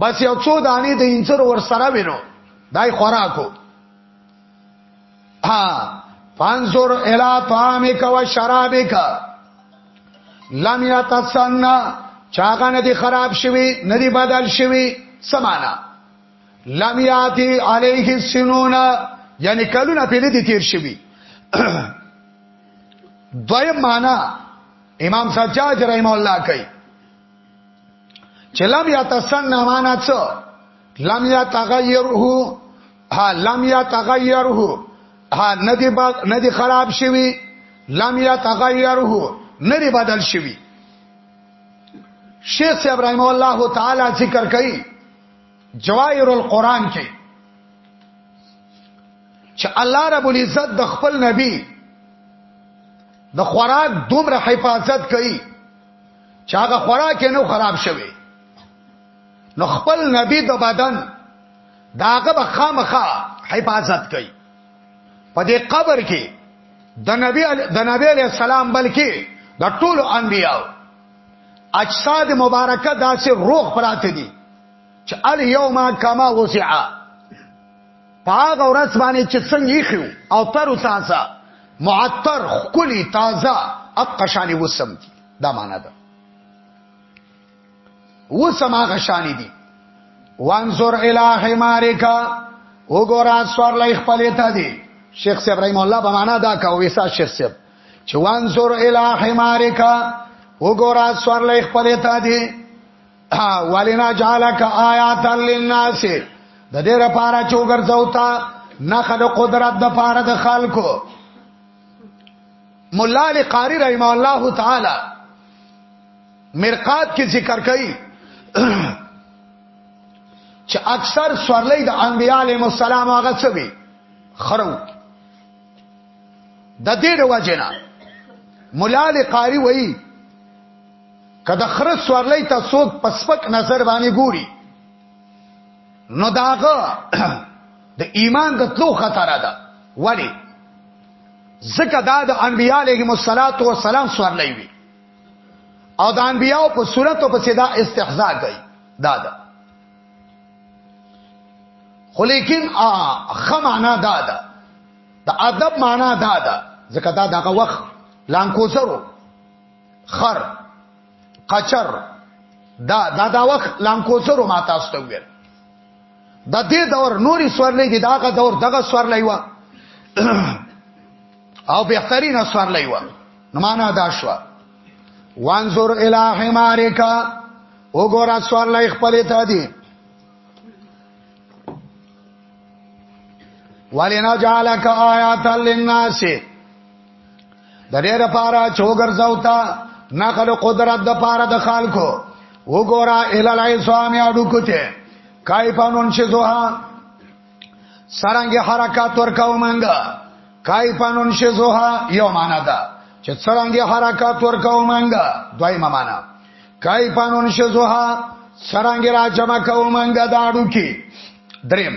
بس یو څو دانی د انځر ور سره وینو دای خوراکو ها فانظر الی طعامک و شرابک لم یتسنا چاغه نه دی خراب شوی نه دی بدل شوی سمانا لم یاتی علیه السنون یعنی کلونه پیری دی تیر شوی دویم معنا امام سجاج رحم الله کوي چې لم یتسنى معنا څه لم یتغیره ها لم یتغیره ها ندی با ندی خراب شوی لم یتغیره ندی بدل شوی شیخ ابراهیم الله تعالی ذکر کوي جواهر القرآن کې چې الله رب العزت د خپل نبی د خوراک دومره حفاظت کوي چې هغه خوراک نه خراب شوی نو خپل نبی د بدن داغه به خامخا حفاظت کوي په دې قبر کې د نبی د نبی علی السلام بلکې د ټولو انبیاو اجساد مبارکه داسې روح پراته دي چې الیوم کما وسعا پاغه ورځ باندې چې څنګه یخو او تر تازه معطر خلی تازه اقشانی وسم کی دا معنا ده و سما غشانی دي وانظر الی حمارکا وګورا سوار لای خپل ته دي شیخ صاحب رحم الله په معنا دا کا ویسا شیخ صاحب چې وانظر الی حمارکا وګورا سوار لای خپل ته دي ولینا جعلک آیات للناس د دې لپاره چې وګرځاو تا نه خد قدرت د پاره د خلکو مولا علی قاری رحم الله تعالی مرقات کې ذکر کړي چې اکثر سورلې د انبیاء علیهم السلام هغه څه وي خرو د دې د وجنه مولا علی قاری وایي کله خرڅ سورلې تاسو په سپک نظر باندې ګوري نو داغه د ایمان د تلو خطر ده ولی زکه دا د انبیاء علیهم الصلاۃ والسلام سورلې وی او د انبیاء په صورت او په صدا استحزاء کوي دا ده خو لیکن ا خمانه دا ده د ادب معنا دا ده زکه دا دغه وخت لانکوزرو خر قچر دا دا دا وخت لانکوسرو ما تاسو ته ویل د دې دور نوري سورلې دي داغه دور دغه سورلې و او بهترین سورلې و نو معنا دا شو وانظر الہ ماریکا وګوره سورلې خپل ته دي ولنا جعلک آیات للناس د دې لپاره چې وګرځاو تا نقل قدرت د پاره د خلکو وګورا الالای سوامیا ډوکته کای پانون چې زوها سرنګ حرکت ورکاو منګ کای پانون چې زوها یو معنا ده چې سرنګ حرکت ورکاو منګ دویمه معنا کای پانون چې زوها سرنګ را جمع کاو منګ داړو کې دریم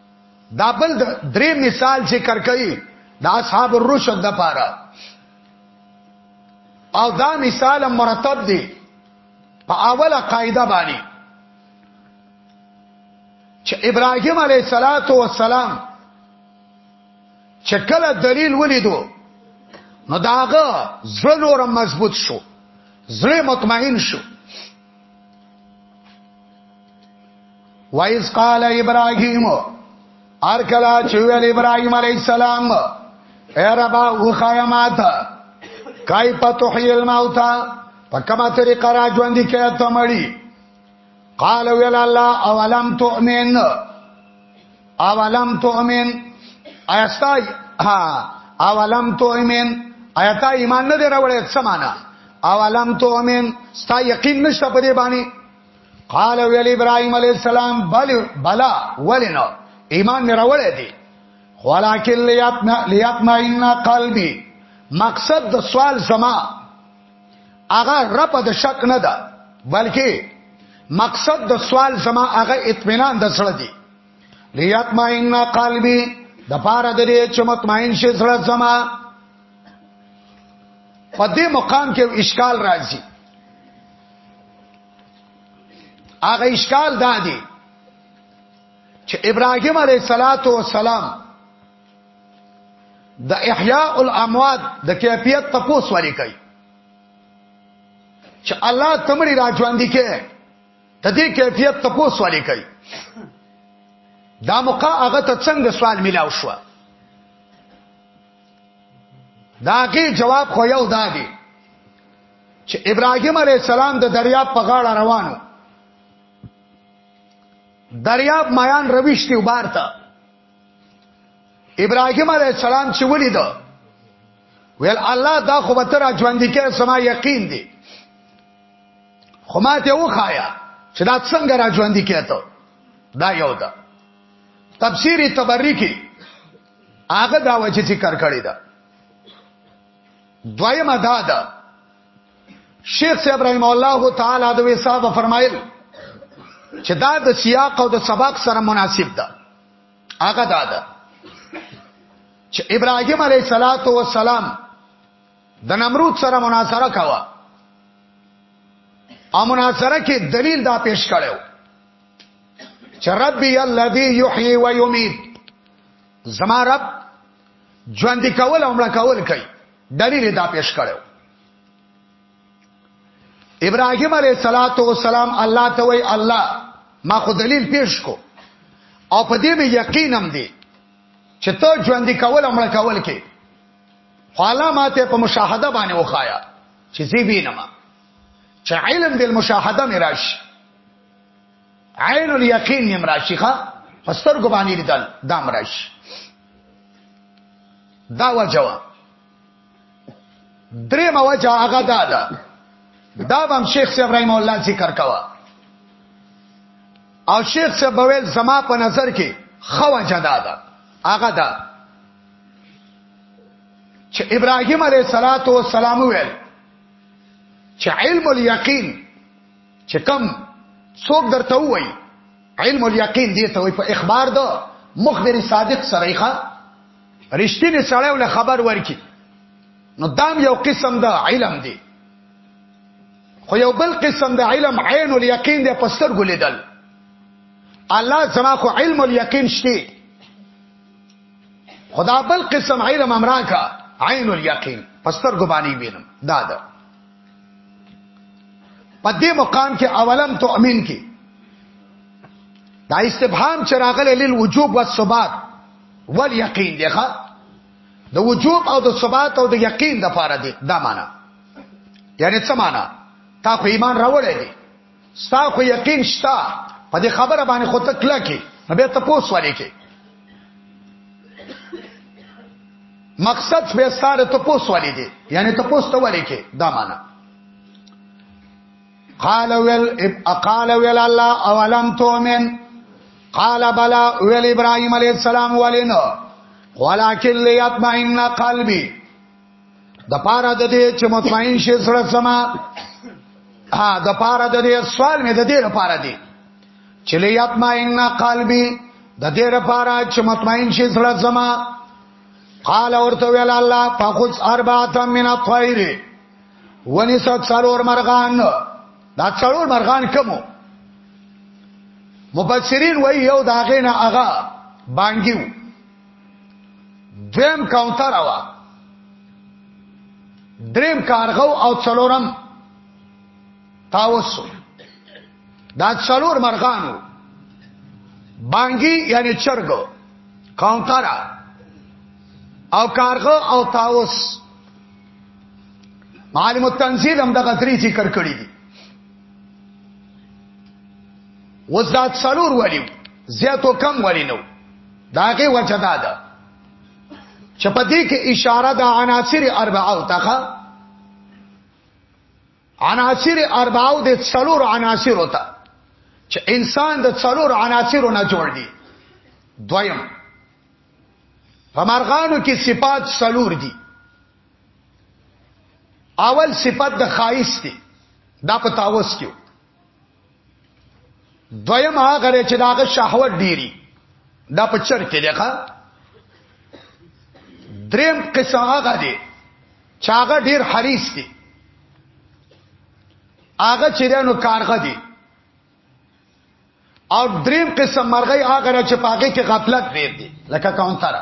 دا بل درې مثال ذکر کړي د اصحاب الرشد د پاره او دا مثال مرتب دی په اوله قاعده باندې چې ابراهيم عليه الصلاه والسلام چې کله دلیل ولیدو نو داغه زړه نور مضبوط شو زړه مطمئن شو وایس قال ابراهیم ار کلا چې ویل ابراهیم علی السلام اے ربا او خیمات کای په تحیی الموت په کومه طریقه را ژوند کې ته مړی قال ویل الله اولم تؤمن اولم تؤمن ایستا ها اولم تؤمن ایتا ایمان نه دروړې څه معنا اولم تؤمن ستا یقین نشته په دې باندې قال ویل ابراهيم عليه السلام بل بلا ولنو ایمان نه راوړې دي ولکن لیاتنا لیاتنا ان قلبي مقصد د سوال زما هغه رب د شک نه ده بلکې مقصد د سوال زما هغه اطمینان د سره دی لیطمئن قلبی د پاره د دې چې مطمئن شي زړه زما په دې مقام کې اشکال راځي هغه اشکال دا دی چې ابراهيم عليه صلوات و سلام د احیاء الاموات د کیفیت تپوس وري کوي چې الله تمړي راځوندي کې د دې کیفیت ته پوس ولې کوي دا موقع هغه ته څنګه سوال ملاو شو داګه جواب خو یو داګه چې ابراهیم علی السلام د دریاب په غاړه روانو دریاب میان رويشتي وبارته ابراهیم علی السلام چې ولید ویل الله دا خو به تر ژوند کې سما یقین دی خو ما ته وخایا چې دا څنګه را ژوند کېته دا یو ده تفسیر تبری کې هغه دا وجه ذکر کړی ده دویمه دا ده شیخ صاحب رحم الله تعالی د وساب فرمایل چې دا د سیاق او د سبق سره مناسب ده هغه دا ده چې ابراهیم علیه السلام د نمرود سره مناظره کاوه او مناظره کې دلیل دا پیش کړو چې ربي الذي يحيي ويميت زما رب ژوند کول او مړ کول کوي دلیل دا پیش کړو ابراهيم عليه صلوات و سلام الله ته وای الله ما خو دلیل پیش کو او په دې به یقینم دي چې ته ژوند کول او مړ کول کوي خوالا ماته په مشاهده باندې وخایا چې زی وینم چې علم د مشاهده میراش عین الیقین میراش ښا فستر کو باندې لیدل دا میراش دا وجوا درې موجه هغه دا ده دا بم شیخ صاحب رحم الله ذکر کوا او شیخ صاحب ویل زما په نظر کې خو جدا ده هغه ده چې ابراهيم عليه صلوات و سلام ویل چې علم اليقين چې کم څوک درته وای علم اليقين دی ته وای په اخبار ده مخبر صادق سريخه رښتینی سړی ول خبر ورکی نو دام یو قسم ده علم دی خو یو بل قسم ده علم عین الیقین ده پستر ګلیدل الله زما خو علم الیقین شته خدا بل قسم علم امراکا عین الیقین پستر ګبانی وینم دا ده په دې مقام کې اولم تؤمن کې دا استفهام چې راغلی لیل وجوب او ثبات ول یقین دی ښا د وجوب او د ثبات او د یقین د پاره دی دا معنا یعنی څه معنا تا خو ایمان راوړی دی ستا خو یقین شتا په دې خبره باندې خو ته کلا کې نو به تاسو ولې کې مقصد به ساره تاسو ولې دي یعنی تاسو ته ولې کې دا معنا قال ويل قال ويل الله اولم تؤمن قال بلا ويل ابراهيم عليه السلام ولنا ولكن ليطمئن قلبي د پاره د دې چې مطمئن شې سره سما ها د پاره د دې سوال مې د دې لپاره دی چې لیات ما ان قلبي د دې لپاره چې مطمئن شې سره سما قال اورته ویل الله فخذ اربعه من الطير ونسات سالور مرغان دا څلور مرغان کمو مفسرین وای یو داغه نه هغه بانګیو دویم کاونتر وا دریم کارغو او څلورم تاوس دا څلور مرغانو بانګي یعنی چرګ کاونتر او کارغو او تاوس معلم التنزیل هم دغه درې ذکر کړی دي وزاد سلور ولی زیات او کم ولی نو داغه وجه دا ده چې په دې کې اشاره د عناصر اربعه ته عناصر اربعه د څلور عناصر ته چې انسان د څلور عناصر نه جوړ دی دویم په مرغانو کې صفات څلور دي اول صفت د خایس دی دا په تاوس کې دویم هغه لري چې داغه شهوت ډيري دا په چر کې لګه دریم قصه هغه دي چې هغه ډیر حریص دي هغه چې دانو کارغه دي او دریم قسم مرغی هغه چې پاګه کې غفلت ډیر دي لکه کونتره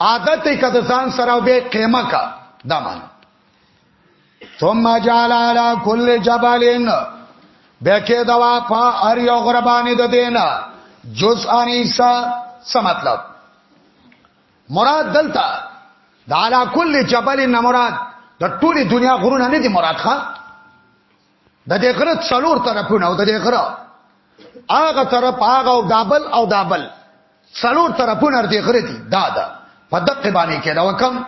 عادت کده ځان سره او به قیمه کا دا معنی ثم جعل على كل جبل بکې دوا په ار یو غربانی د دینا جز انیسا څه مطلب مراد دلته د علا کل جبل نه مراد د ټولي دنیا غرونه نه دي مراد ښا د دې غره څلور طرفونه او د دې غره هغه طرف هغه او دابل او دابل څلور طرفونه دې غره دي دا دا په دقه باندې کې دا وکم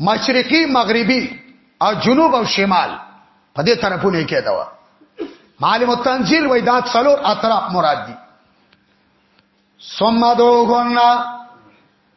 مشرقي مغربي او جنوب او شمال په دې طرفونه کې دا و معلم التنزيل وای دا څلور اطراف مراد دي ثم دوغنا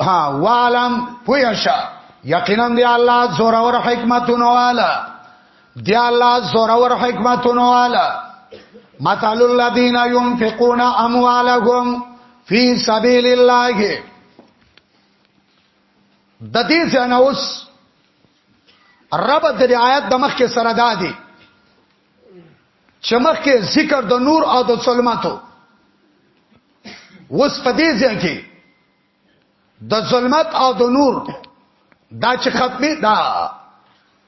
ها والم پویشا یقینا دی الله زور اور حکمتونو والا دی الله زور اور حکمتونو والا مثل الذين ينفقون اموالهم في سبيل الله د دې څنګه اوس رب د آیات د مخ کې سره دادي چې مخکې ذکر د نور او د ظلماتو وس په دې ځای کې د ظلمت او د نور دا چې ختمي دا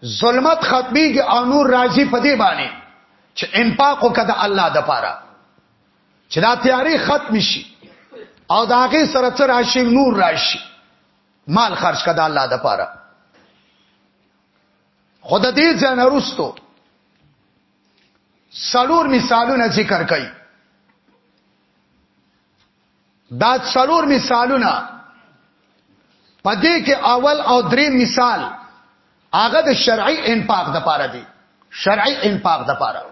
ظلمت ختميږي او نور راځي په دې باندې چې انفاق وکړه الله د پاره چې دا تیاری ختم شي او دا هغه سره سره راشي نور راشي مال خرج کړه الله د پاره خود دې ځنه رستو سلور مثالونه ذکر کړي دا سلور مثالونه پدې کې اول او درې مثال هغه د شرعي انفاق د پاره دي شرعي انفاق د پاره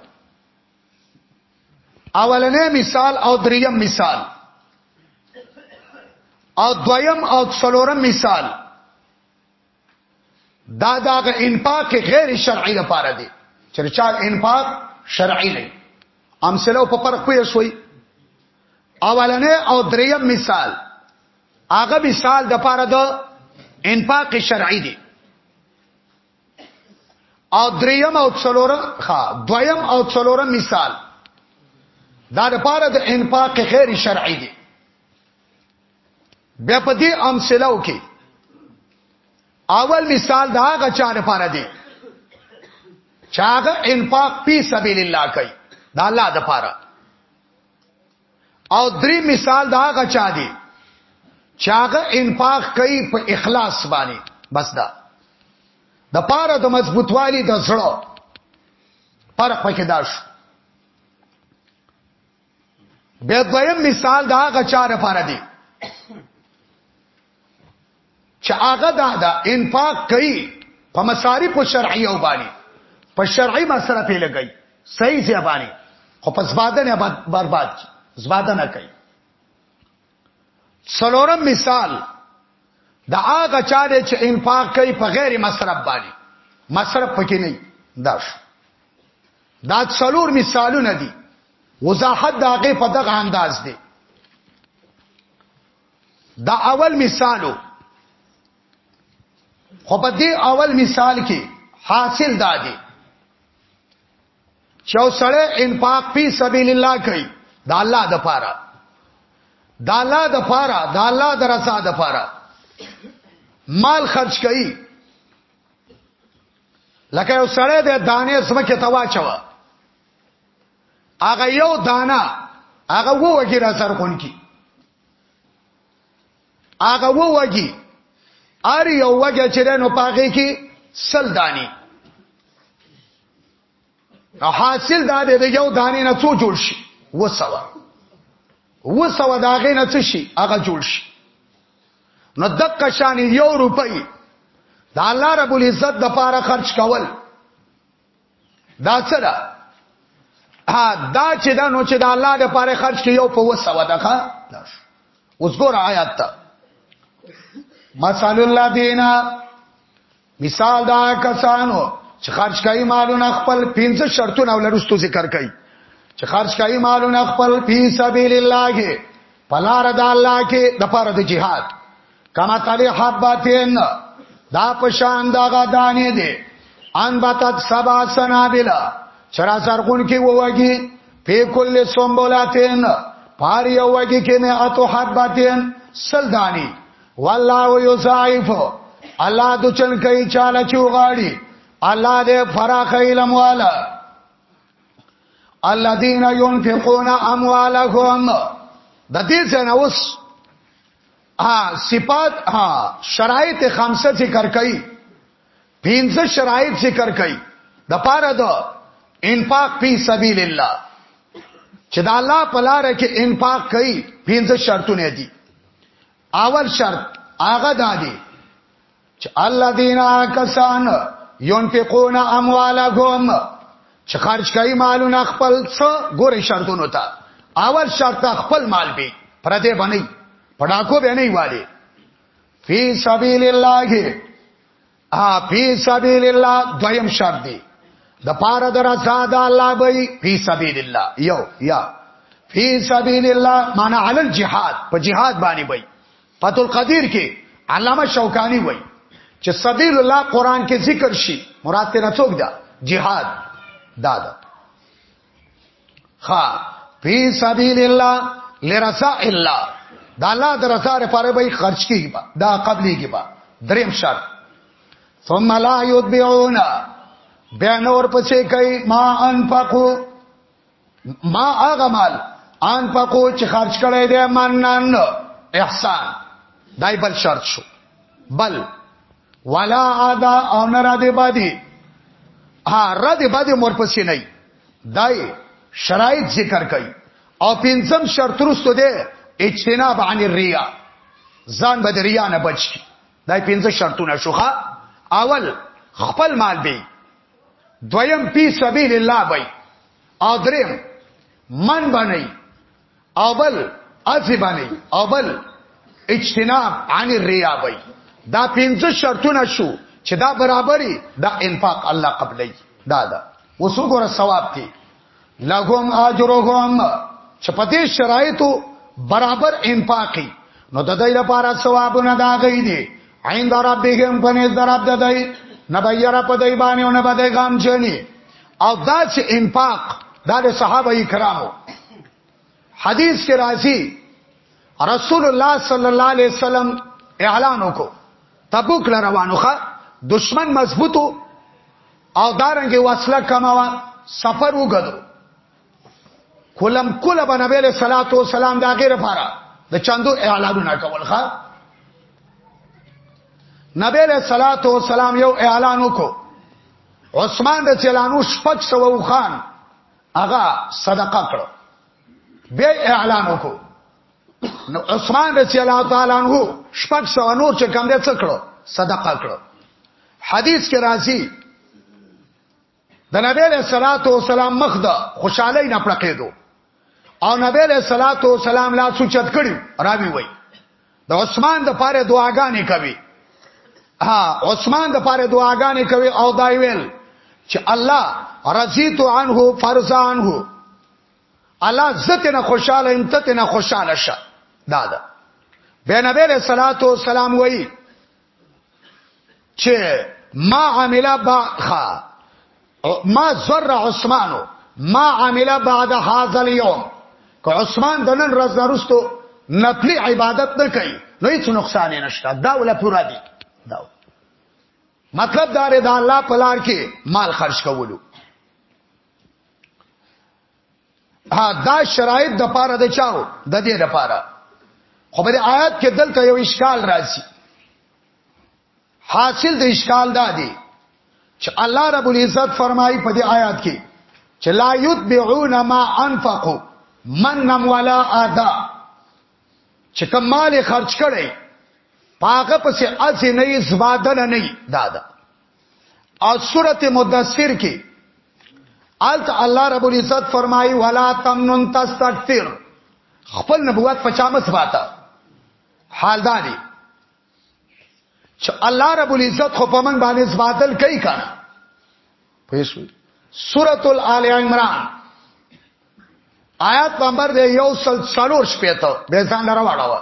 اولنې مثال او دریم مثال او دویم او څلورم مثال دا داغه انفاق غیر شرعي لپاره دی چې چا انفاق شرعي نه امثله په فرق پوي شوي اولنې او دریم مثال هغه مثال د لپاره د انفاق شرعي دی او دریم او څلورم ها دویم او څلورم مثال دا د لپاره د انفاق غیر شرعي دی بیا په دې امثله کې اول مثال دا غچا نه پاره دی چاغه انفاق په سبیل الله کوي دا الله د پاره او درې مثال دا غچا دی چاغه انفاق کوي په اخلاص باندې بس دا د پاره د مضبوطوالي د زړه فرق پکې دا شو به دویم مثال دا غچا لپاره دی چې هغه دا دا انفاق کوي په مصارف شرعي او باندې په شرعي مصرف یې لګي صحیح ځای باندې خو په زبادنه برباد کی زبادنه کوي څلورم مثال دا هغه چا دی چې انفاق کوي په غیر مصرف باندې مصرف پکې نه دا شو دا څلور مثالونه دي وضاحت دا هغه په دغه انداز دی دا اول مثالو خو په دې اول مثال کې حاصل دا دی چاو سړی انفاق فی سبیل الله کوي دا الله د پاره دا الله د پاره دا الله د رضا د پاره مال خرج کوي لکه یو سړی د دانې سمکه تواچوه هغه یو دانه هغه وو وګی را سر کون کی هغه وو وګی اری یو وګی چې نو پاګه کی سل دانی حاصل دا دی د یو دانې نه څو جوړ شي وسوه وسوه دا غې نه څه شي هغه جوړ شي نو دقه شان یو روپۍ د الله رب العزت د پاره خرج کول دا څه ده دا چې دا نو چې د الله د پاره خرج کې یو په وسوه ده ښا اوس ګور آیات ته مثال الذین مثال دا کسانو چې خرج کوي مالونه خپل پنځه شرطونه ولرستو ذکر کوي چې خرج کوي مالونه خپل په سبیل الله پلار د الله کې د پاره د جهاد کما تعالی حباتین دا پشان دا غدانې دي ان باتت سبا سنابلا چرا سرغون کې ووږي په کل سومبولاتین پاری وږي کې نه اتو حباتین سلدانی والله یصائف الله د چن کوي چاله چوغاړي الله دې فراخ علم والا الذين ينفقون اموالهم د دې څنګه اوس ها صفات ها شرایط خمسه ذکر کړي پنځه شرایط ذکر کړي د پاره د انفاق فی سبیل الله چې د الله په لار کې انفاق کړي پنځه شرطونه دي اول شرط هغه دادی چې الله دینا کسان ينفقون اموالهم چې خرج کوي مالونه خپل څو ګوري شرطونو ته اول شرط خپل مال به پرته باندې پړاکو به نه وایي فی سبیل الله ا فی سبیل الله دویم شرط دی د پاره در آزاد الله به فی سبیل الله یو یا فی سبیل الله معنا علی الجهاد په جهاد باندې وای فتل قدیر کې علامه شوکانی وای چې سبیل الله قران کې ذکر شي مراد ته نه څوک دا جهاد دا دا خا فی سبیل الله لرسا الله دا الله د رسا لپاره به خرج کیږي دا قبلي کې با دریم شرط ثم لا یتبعون بیا نور پسې کوي ما انفقو ما هغه مال انفقو چې خرج کړي دي منن احسان دای بل شرط شو بل ولا عاد او نه را دی باندې ها را دی باندې مرپسې نه دای شرایط ذکر کړي او پنځم شرط رسته ده اجتناب عن الریا ځان به ریا نه بچ کی دای پنځه شرطونه شوخه اول خپل مال به دویم پی سبیل الله به او دریم من باندې او بل اسی باندې او بل اجتناب عن الريابي دا پنځه شرطونه شو چې دا برابرۍ دا انفاق الله قبلې دا دا وسو ګره ثواب دی لهم اجرهم چې په دې شرایطو برابر انفاقي نو د دې لپاره ثوابونه دا غي دي عین در ربهم پنه در رب د دې نه بیا را په دې باندې او نه په دې غام چني او دا چې انفاق دا د صحابه کرامو حدیث کې راځي رسول الله صلی الله علیه وسلم اعلان وکړو تبوک ل روانوخه دشمن مضبوطو او دارنګي وسله کماوه سفر وګدو کلم کله به نبی له صلوات و سلام دا غیر لپاره د چاندو اعلانونه کول ښا نبی له صلوات و سلام یو اعلان وکړو عثمان د چلانو شپږ سو خان هغه صدقه کړو بیا اعلان وکړو نو عثمان رضی الله تعالی عنہ شپږ سو نور چې کم دې څکړو صدقه کړو حدیث کې راځي د نبی له صلوات و سلام مخ د خوشحالي نه پړقېدو او نبی له صلوات و سلام لا سوچت کړي راوي وای د عثمان د پاره دعاګانې کوي ها عثمان د پاره دعاګانې کوي او دای ویل چې الله رضیت عنه فرض عنه الله زته نه خوشاله انت نه خوشاله شه دا ده بیا نبی له صلوات و سلام وای چې ما عمل باخا ما زر عثمان ما عمل بعد هذا اليوم که عثمان د نن ورځ وروسته نفلی عبادت نه کوي نو هیڅ نقصان نشته دا ولا پورا دي دا مطلب دا رضا الله پلار کې مال خرج کولو ها دا شرایط د پاره د چاو د دې د پاره خو په آیات کې دلته یو اشکال راځي حاصل د اشکال دا دی چې الله رب العزت فرمایي په دې آیات کې چې لا یتبعون ما انفقوا منم ولا ادا چې کوم مال خرج کړي پاګه پسې اځي نه یې زبادنه نه دادا او سورته مدثر کې الت الله رب العزت فرمایي ولا تمنن تستكثر خپل نبوت په چا مسباته حال دانی چې الله رب العزت خو په من باندې سباتل کوي کنه پېښوي سورۃ آل عمران آیات نمبر دی یو سل څلور شپېته به ځان راوړاوه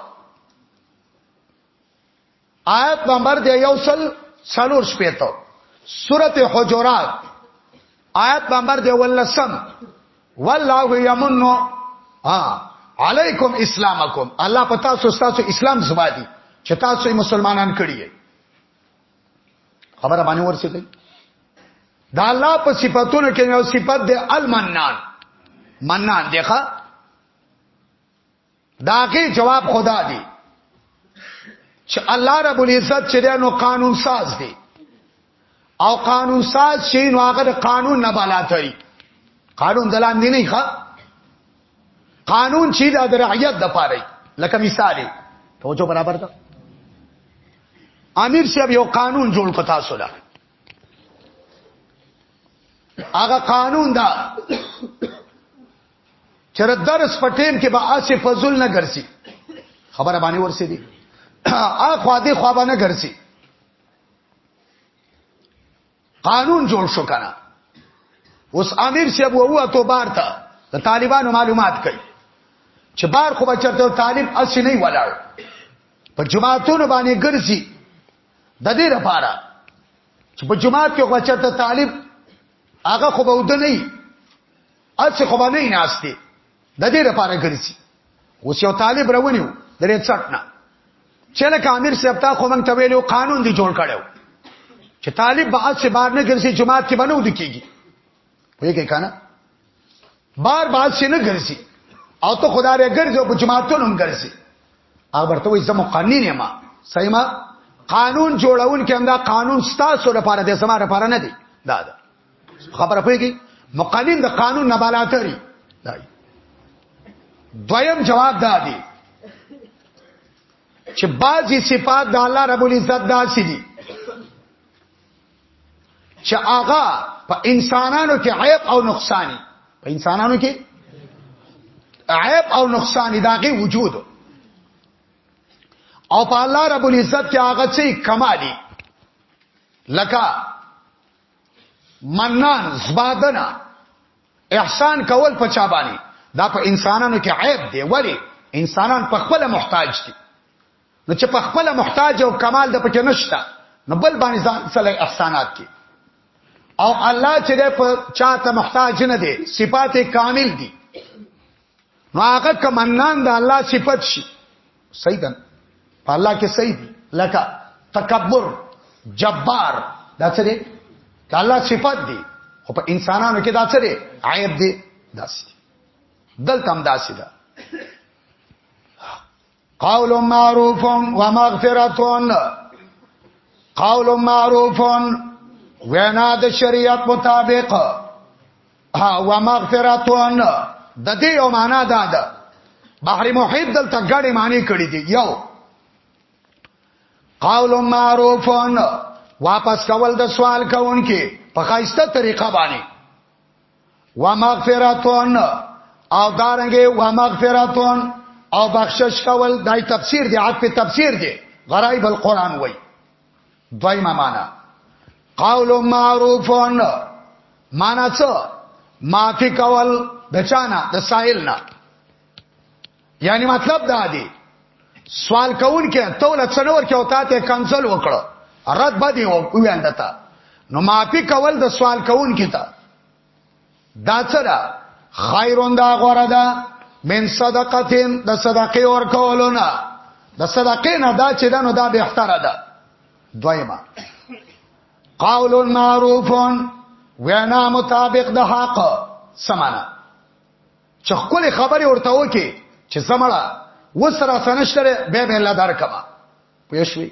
آیت نمبر دی یو سل سلور شپیتو سورت حجرات آیت نمبر دی ولسم والله یمنو علیکم اسلامکم الله پتا سو تاسو اسلام زما دي چې تاسو مسلمانان کړی خبره باندې ورسېږي دا الله په صفاتونو کې یو صفت دی المنان منان دیخه داغه جواب خدا دی چې الله رب العزت چې نو قانون ساز دی او قانون ساز چې نو هغه قانون نه بالاتري قانون دلان دی نه ښه قانون چې د رعیت د پاره لکه مثال توجه برابر ده امیر صاحب یو قانون جوړ کو تاسو له هغه قانون دا چر درس په ټیم کې به اسې فضل نه ګرځي خبره باندې ورسې دي ا خو دې خو باندې ګرځي قانون جوړ شو کنه اوس امیر سی ابو هو ته بار ته د طالبانو معلومات کوي چې بار خو بچته طالب اسی نه ولاړ په جماعتونو باندې ګرځي د دې لپاره چې په جماعت کې بچته طالب هغه خو به ود نه اڅ خو باندې ناشته د دې لپاره ګرځي اوس یو طالب راونیو درې څټنه چې لکه امیر صاحب تا خو مونږ ته ویلو قانون دی جوړ کړو چې طالب به اڅ بار نه ګرځي جماعت کې بنو دکېږي وایي کې کنه بار بار شي نه ګرځي او ته خدای رې ګرځي او جماعتونو هم ګرځي هغه ورته وایي زمو قانون ما صحیح ما قانون جوړون کې همدا قانون ستاسو لپاره د سماره لپاره نه دی دا ده خبره پېږي مقنن د قانون نه بالاتري دویم جواب دا دی چې بعضی صفات د الله رب العزت داسې دي چې هغه په انسانانو کې عیب او نقصانی په انسانانو کې عیب او نقصانی داغه وجود او په الله رب العزت کې هغه څه کمالي لکه منان زبادنا احسان کول په چا باندې دا په انسانانو کې عیب دی ولی انسانان په خپل محتاج دي نو چې په خپل محتاج او کمال د پکې نشته نو بل باندې ځان سره احسانات کوي او الله چې په چاته محتاج نه دی صفات کامل دي نو هغه کمنان د الله صفت شي صحیح ده په الله کې صحیح دي لکه تکبر جبار دا څه دي د الله صفات دي خو په انسانانو کې دا څه دي عیب دي داسې دلته هم داسې ده قول معروف و مغفرتون قول معروف وینا د شریعت مطابق و مغفرتون د دې یو معنا ده ده بحر محیط دلته ګړې معنی کړې دي یو قول معروف واپس کول د سوال کوونکې په خاصه طریقه باندې ومغفرتون او دارنګه ومغفرتون او بخشش کول دای تفسیر دی عطف تفسیر دی غرایب القرآن وای دویمه معنا قول معروف معنا څه معافی کول د چانا د سائل نه یعنی مطلب دا دی سوال کون کې توله څنور کې وتا ته کنسل وکړو رد باندې وویل دتا نو معافي کول د سوال کون کې تا دا څرا خیرون دا غره دا من صدقتین د صدقې ور کولونه د صدقې نه دا چې دنو دا به اختر ده دویمه قول معروف وینا مطابق د حق سمانا چې خپل خبرې ورته وکي چې زمړه وسره سنشتره به به الله درکما پېښوي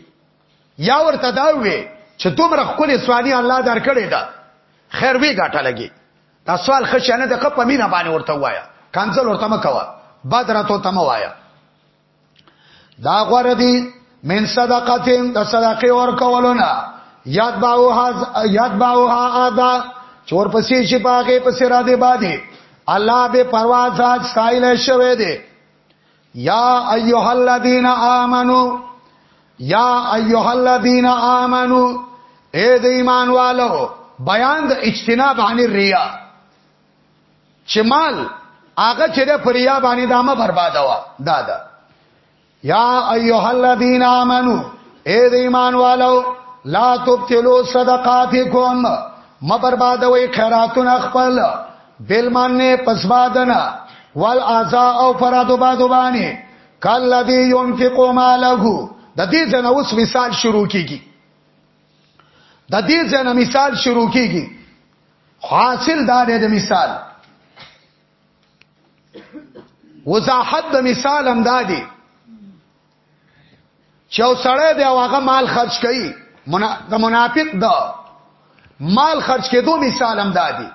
یا ورته دا وي چې دومره خپل سواني الله درکړي دا خیر وی ګټه لګي دا سوال خشنه د خپل مینه باندې ورته وایا کانسل ورته مکوا بدرته تم وایا دا غره دي من صدقاتین د صدقې ور کولونه یاد باوها یاد باوها ادا چور پسې شي پاګه پسې را دي باندې الله به پروا ذات سایل شوه دي یا ایها الذین آمنو یا ایها الذین آمنو اے د ایمان والو بیان د اجتناب عن الریا چې مال هغه چې د پریا باندې دامه برباده وا دا دا یا ایها الذین آمنو اے د ایمان والو لا تبتلوا صدقاتکم ما برباده وي خیراتونه خپل بل ماننه پسبادنا والعزا او فرادو بادو باندې کله دی ينفق ماله د دې ځنه اوس مثال شروع کیږي د دې ځنه مثال شروع کیږي حاصل دا دی د مثال وضاحت د مثال هم دا دی چې او سړی دی او هغه مال خرج کوي منا... د منافق دا مال خرج کېدو مثال هم دا دی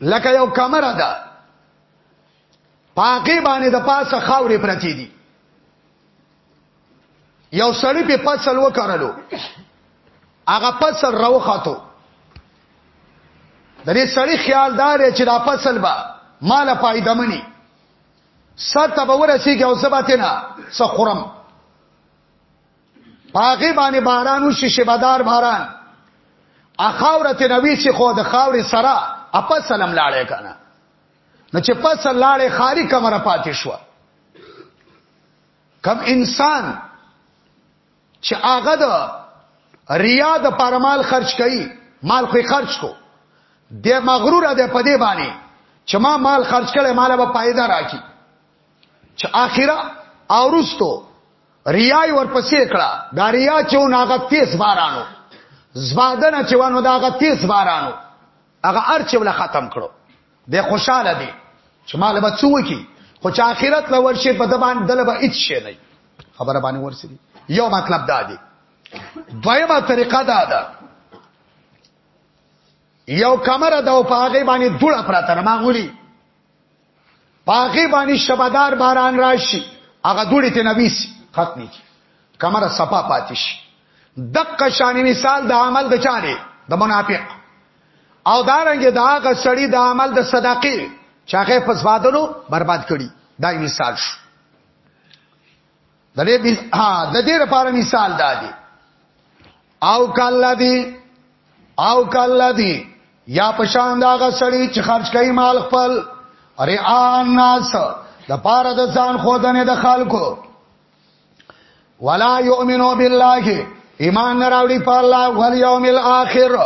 لکه یو کمره ده پاکي باندې د پاسه خاورې پرتی دي یو سړی په پسل وکړلو هغه پسل راوخاتو د دې سړی خیال دار چې دا پسل با مال پایده منی سر ته به ورسیږي او زباتنه سخرم پاغه باندې بارانو شي شبدار باران اخاورت نبی چې خو د خاورې سره اپا سلام لاړې کنه نو چې پس لاړې خاري کمره پاتې شو کم انسان چې هغه د ریا د پرمال خرج کړي مال خو خرج کو د مغرور د پدې باندې چې ما مال خرج کړي مال به پایده راکړي چې اخره او رستو ریای ورپسې کړه دا ریا چې ناغه تیز بارانو زبادنه چې ونه داغه تیز بارانو هغه ارچ ول ختم کړو د خوشاله دي چې مال به څو کی خو چې اخرت لا ورشي په دبان دلبه هیڅ شي نه خبره باندې ورسي یو مطلب دا دی دویمه طریقه دا ده یو کمره د پاغه باندې دوړه پراته ما غولي پاغي باندې شبدار باران راشي هغه دوړي ته نبی سي ختمي کی کمر صفا پاتې شي دقه شان مثال د عمل د چاره د منافق او دارنګ دا غ سړی د عمل د صدقې چاغه پسوادلو برباد کړي دای مثال شو د دې ها د دې لپاره مثال دادی او کاله دی او کاله دی یا پشان دا غسړی چې خرج کوي مال خپل اره ان ناس د پاره د ځان خودنه د خلکو ولا یؤمنو بالله ایمان راوړي په الله ول یوم الاخر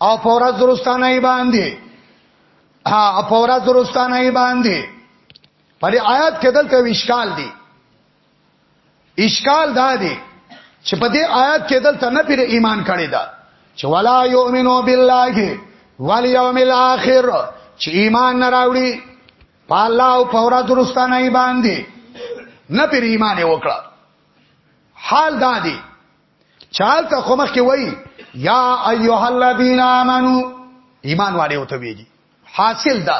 او پورا درستانه باندې ها پورا درستانه باندې پر آیات کې دلته اشکال دی اشکال دا دی چې په دې آیات کې دلته نه پیر ایمان کړی دا چې ولا یؤمنو بالله والیوم الاخر چې ایمان نه راوړي په الله او په ورځ درستانه ای باندې نه پیر ایمان وکړه حال دا دی چال ته خو مخ کې وای یا ایها الذین آمنو ایمان والے او ته ویږي حاصل دا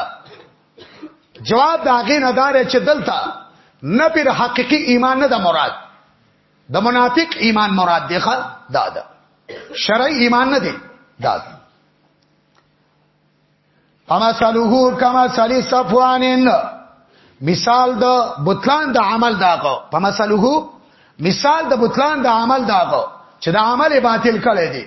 جواب دا غي نه دار چې دلته نه پر حقيقي ایمان نه د مراد د منافق ایمان مراد دی ښا دا ده شرعي ایمان نه دی دا ده اما سلوه کما سلی صفوانن مثال د بطلان د عمل داغو په مثلوه مثال د بطلان د عمل داغو چې د عمل باطل کړي دي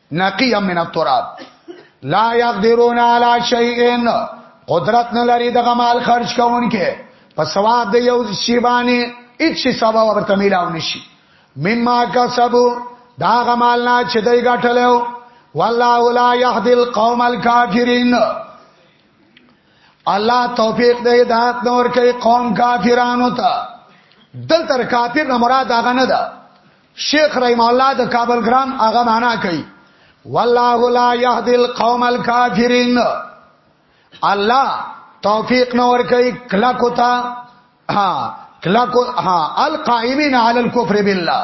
نقی من التراب لا یقدرون علی شیء قدرت نه لري دغه مال خرج کوونکې په ثواب د یو شی باندې هیڅ ثواب ورته ملاو نشي مما کسبو دا غمال نه چې دای غټلو والله لا يهدي القوم الكافرين الله توفیق دې هدایت نور کوي قوم کافرانو ته دل تر کافر نه مراد هغه نه ده شیخ رحم الله د کابل ګرام هغه معنا کوي والله لا يهدي القوم الكافرين الله توفیق نور کوي کلا کوتا ها کلا کو ها القائمین علی الكفر بالله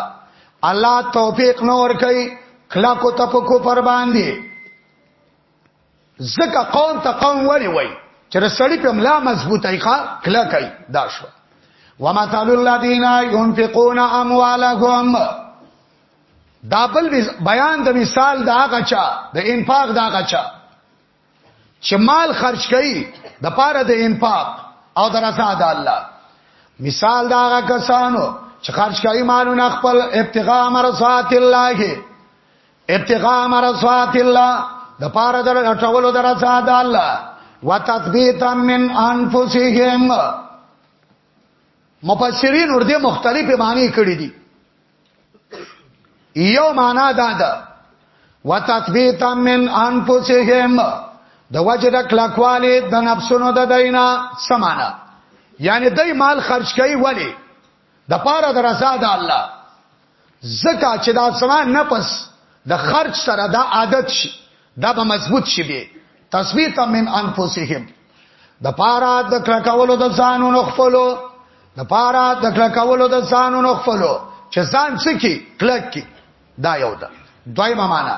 الله توفیق نور کوي کلا کوتا په کو پر باندې زکه قوم ته قوم ولی وای چې رسړی په ملا مضبوطه ای ښا کلا کوي دا شو ومثل الذين ينفقون اموالهم دا بل بیان د مثال دا غچا د انفاق دا غچا چې مال خرج کړي د پاره د انفاق او د رضا د الله مثال دا غا کسانو چې خرج کړي مالونه خپل ابتغاء مرضات الله ابتغاء مرضات الله د پاره د ټولو درځه د الله وتثبیتا من انفسهم مفسرین ورته مختلفه معنی کړې دي یو معنا دا ده وتثبیتا من انفسهم د وجه د کلکواله د نفسونو د دینا سمانه یعنی دای مال خرج کوي ولی د پاره د رضا د الله زکه چې دا سما نفس د خرج سره دا عادت شي دا به مضبوط شي به تثبیت من انفسهم د پاره د کړکولو د ځانونو خپلو د پاره د کړکولو د ځانونو خپلو چې ځان سکی کلک کی دا یو ده دویمه معنا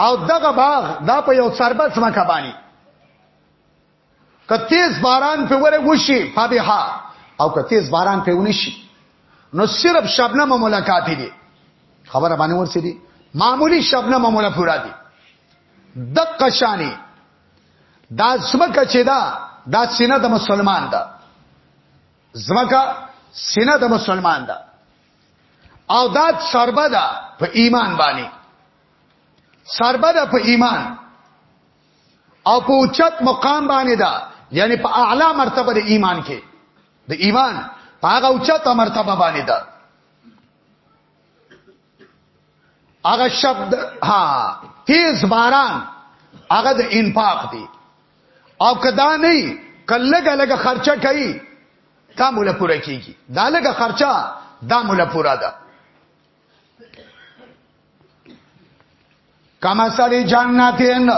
او دغه باغ دا په یو سربت سمکه باندې که تیز باران په وره وشي فبها او که تیز باران په ونشي نو صرف شبنم ملاقات دي خبره باندې ورسې دي معمولی شبنم مولا پورا دي دقه شانی دا سمکه چې دا دا سینه د مسلمان ده زمکه سینه د مسلمان ده او دا سربه ده په ایمان باندې سربه ده په ایمان او په اوچت مقام باندې ده یعنی په اعلی مرتبه د ایمان کې د ایمان په هغه اوچت مرتبه باندې ده هغه شبد ها تیز باران هغه د انفاق دی او کدا نه کلهګه لګه خرچه کوي دا مولا پوره کیږي دا لګه خرچه دا مولا پوره ده کما سری جنتین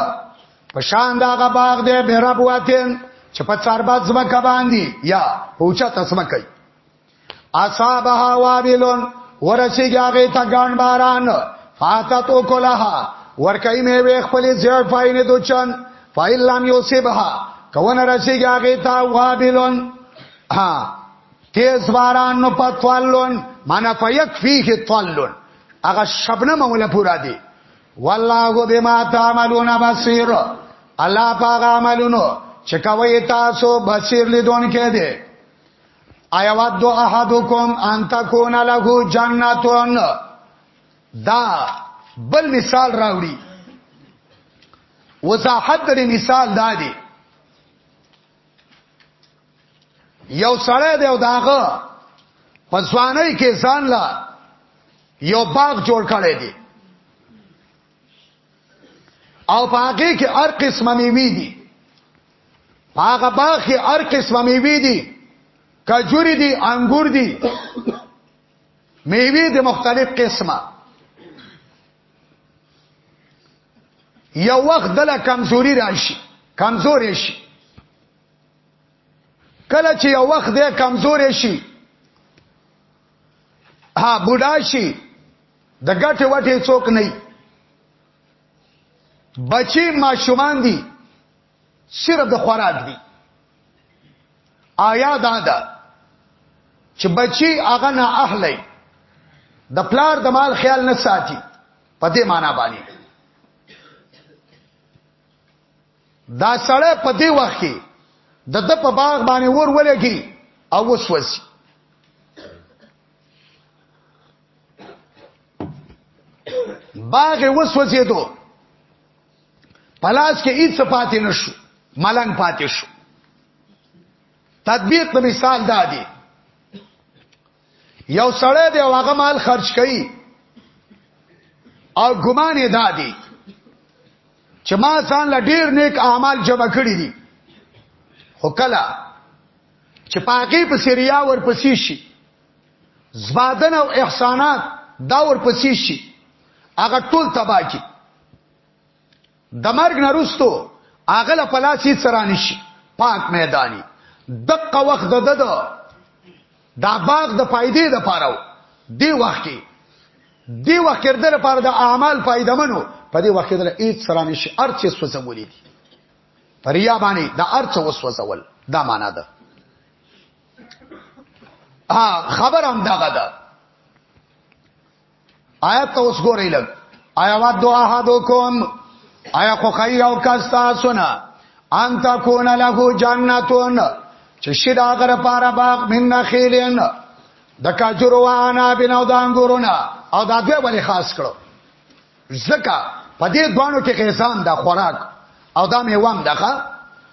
پشان دا غ باغ دی به رب واتین چې په څار باز زمکه باندې یا پوچا تسمه کوي اصابها وابلون ورسیږي هغه ته ګان باران فاتت او کلها ورکای مې وې خپل زیړ پاینې دوچن فایل لم یوسبها کونه رسیږي هغه ته وابلون ها تیز باران نو پتوالون معنا فیک فیه طلون هغه شبنم ولا پورا دی والله بما تعملون بصیر الله پاک عملونو چې کوي تاسو بصیر لیدون کې دي ایوادو احدکم ان تکون له جنتون دا بل مثال راوړي وضاحت د مثال دا دی یو سړی دی او داغه په ځوانۍ کې ځان لا یو باغ جوړ کړی دی او په هغه کې هر قسمه میوې دي هغه باغ کې هر قسمه میوه دي کجوري دي انګور دي میوه دي مختلف قسمه یو وخت دله کمزوري راشي کمزوري شي کله چې یو وخت دی کمزوري شي ها بوډا شي د ګټه وټه څوک نه بچي ماشومان دي صرف د خوراک دی آیا دا ده چې بچي هغه نه اهلی د پلار د مال خیال نه ساتي په دې معنی باندې دا سړی په دې وخت کې د د په باغ باندې ور ولګي او وسوسي باغ وسوځېدو پلاس کې هیڅ پاتې نشو ملنګ پاتې شو تطبیق د مثال دا دی یو سړی دی هغه مال خرج کوي او ګمان یې دا دی چې ما ځان له ډیر نیک اعمال جمع کړی دي خو کله چې پاګې په سریا ورپسې شي زبادن او احسانات دا ورپسې شي هغه ټول تباہ کی د مرګ نرستو اغله پلاسی سرانی شي پاک میدانی دقه وخت د د دا باغ د فائدې د پاره دی وخت کې دی وخت کې د لپاره د اعمال فائدہ منو په دې وخت کې د هیڅ سرانی شي ارچ وسولې دي پریا باندې د ارچ وسوسول دا معنا ده ها خبر هم دغه ده آیات ته اوس ګورئ لګ آیا وا دعا هادو کوم آیا خو خی او کاستا سنا انت کون له جنتون چې شید اگر پارا باغ من نخیلن د کاجورو وانا بنو د انګورونه او دا دوی ولې خاص کړو زکه په دې دوانو کې قیسان د خوراک او دا میوام دغه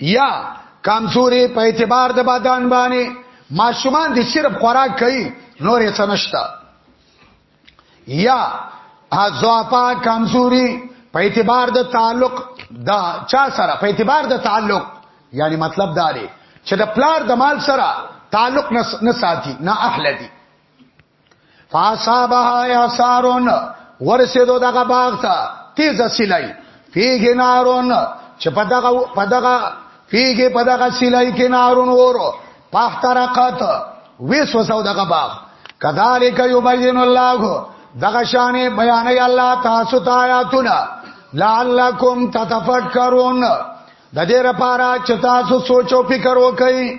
یا کمزوري په اعتبار د بدن باندې ماشومان دي صرف خوراک کوي نور یې سنشتا یا ازوافا کمزوري په اعتبار د تعلق دا چا سره په اعتبار د تعلق یعنی مطلب دا دی چې د پلار د مال سره تعلق نه ساتي نه اهل دي فاصابها یسارون ورسېدو دغه باغ ته تیز سیلای فيه نارون چې په دغه په دغه فيه په دغه سیلای کې نارون ورو پخترقت ویس وسو دغه باغ کذالک یبین الله دغه شان بیان الله تاسو ته آیاتونه لعلکم تتفکرون د دې لپاره چې تاسو سوچ او فکر وکړئ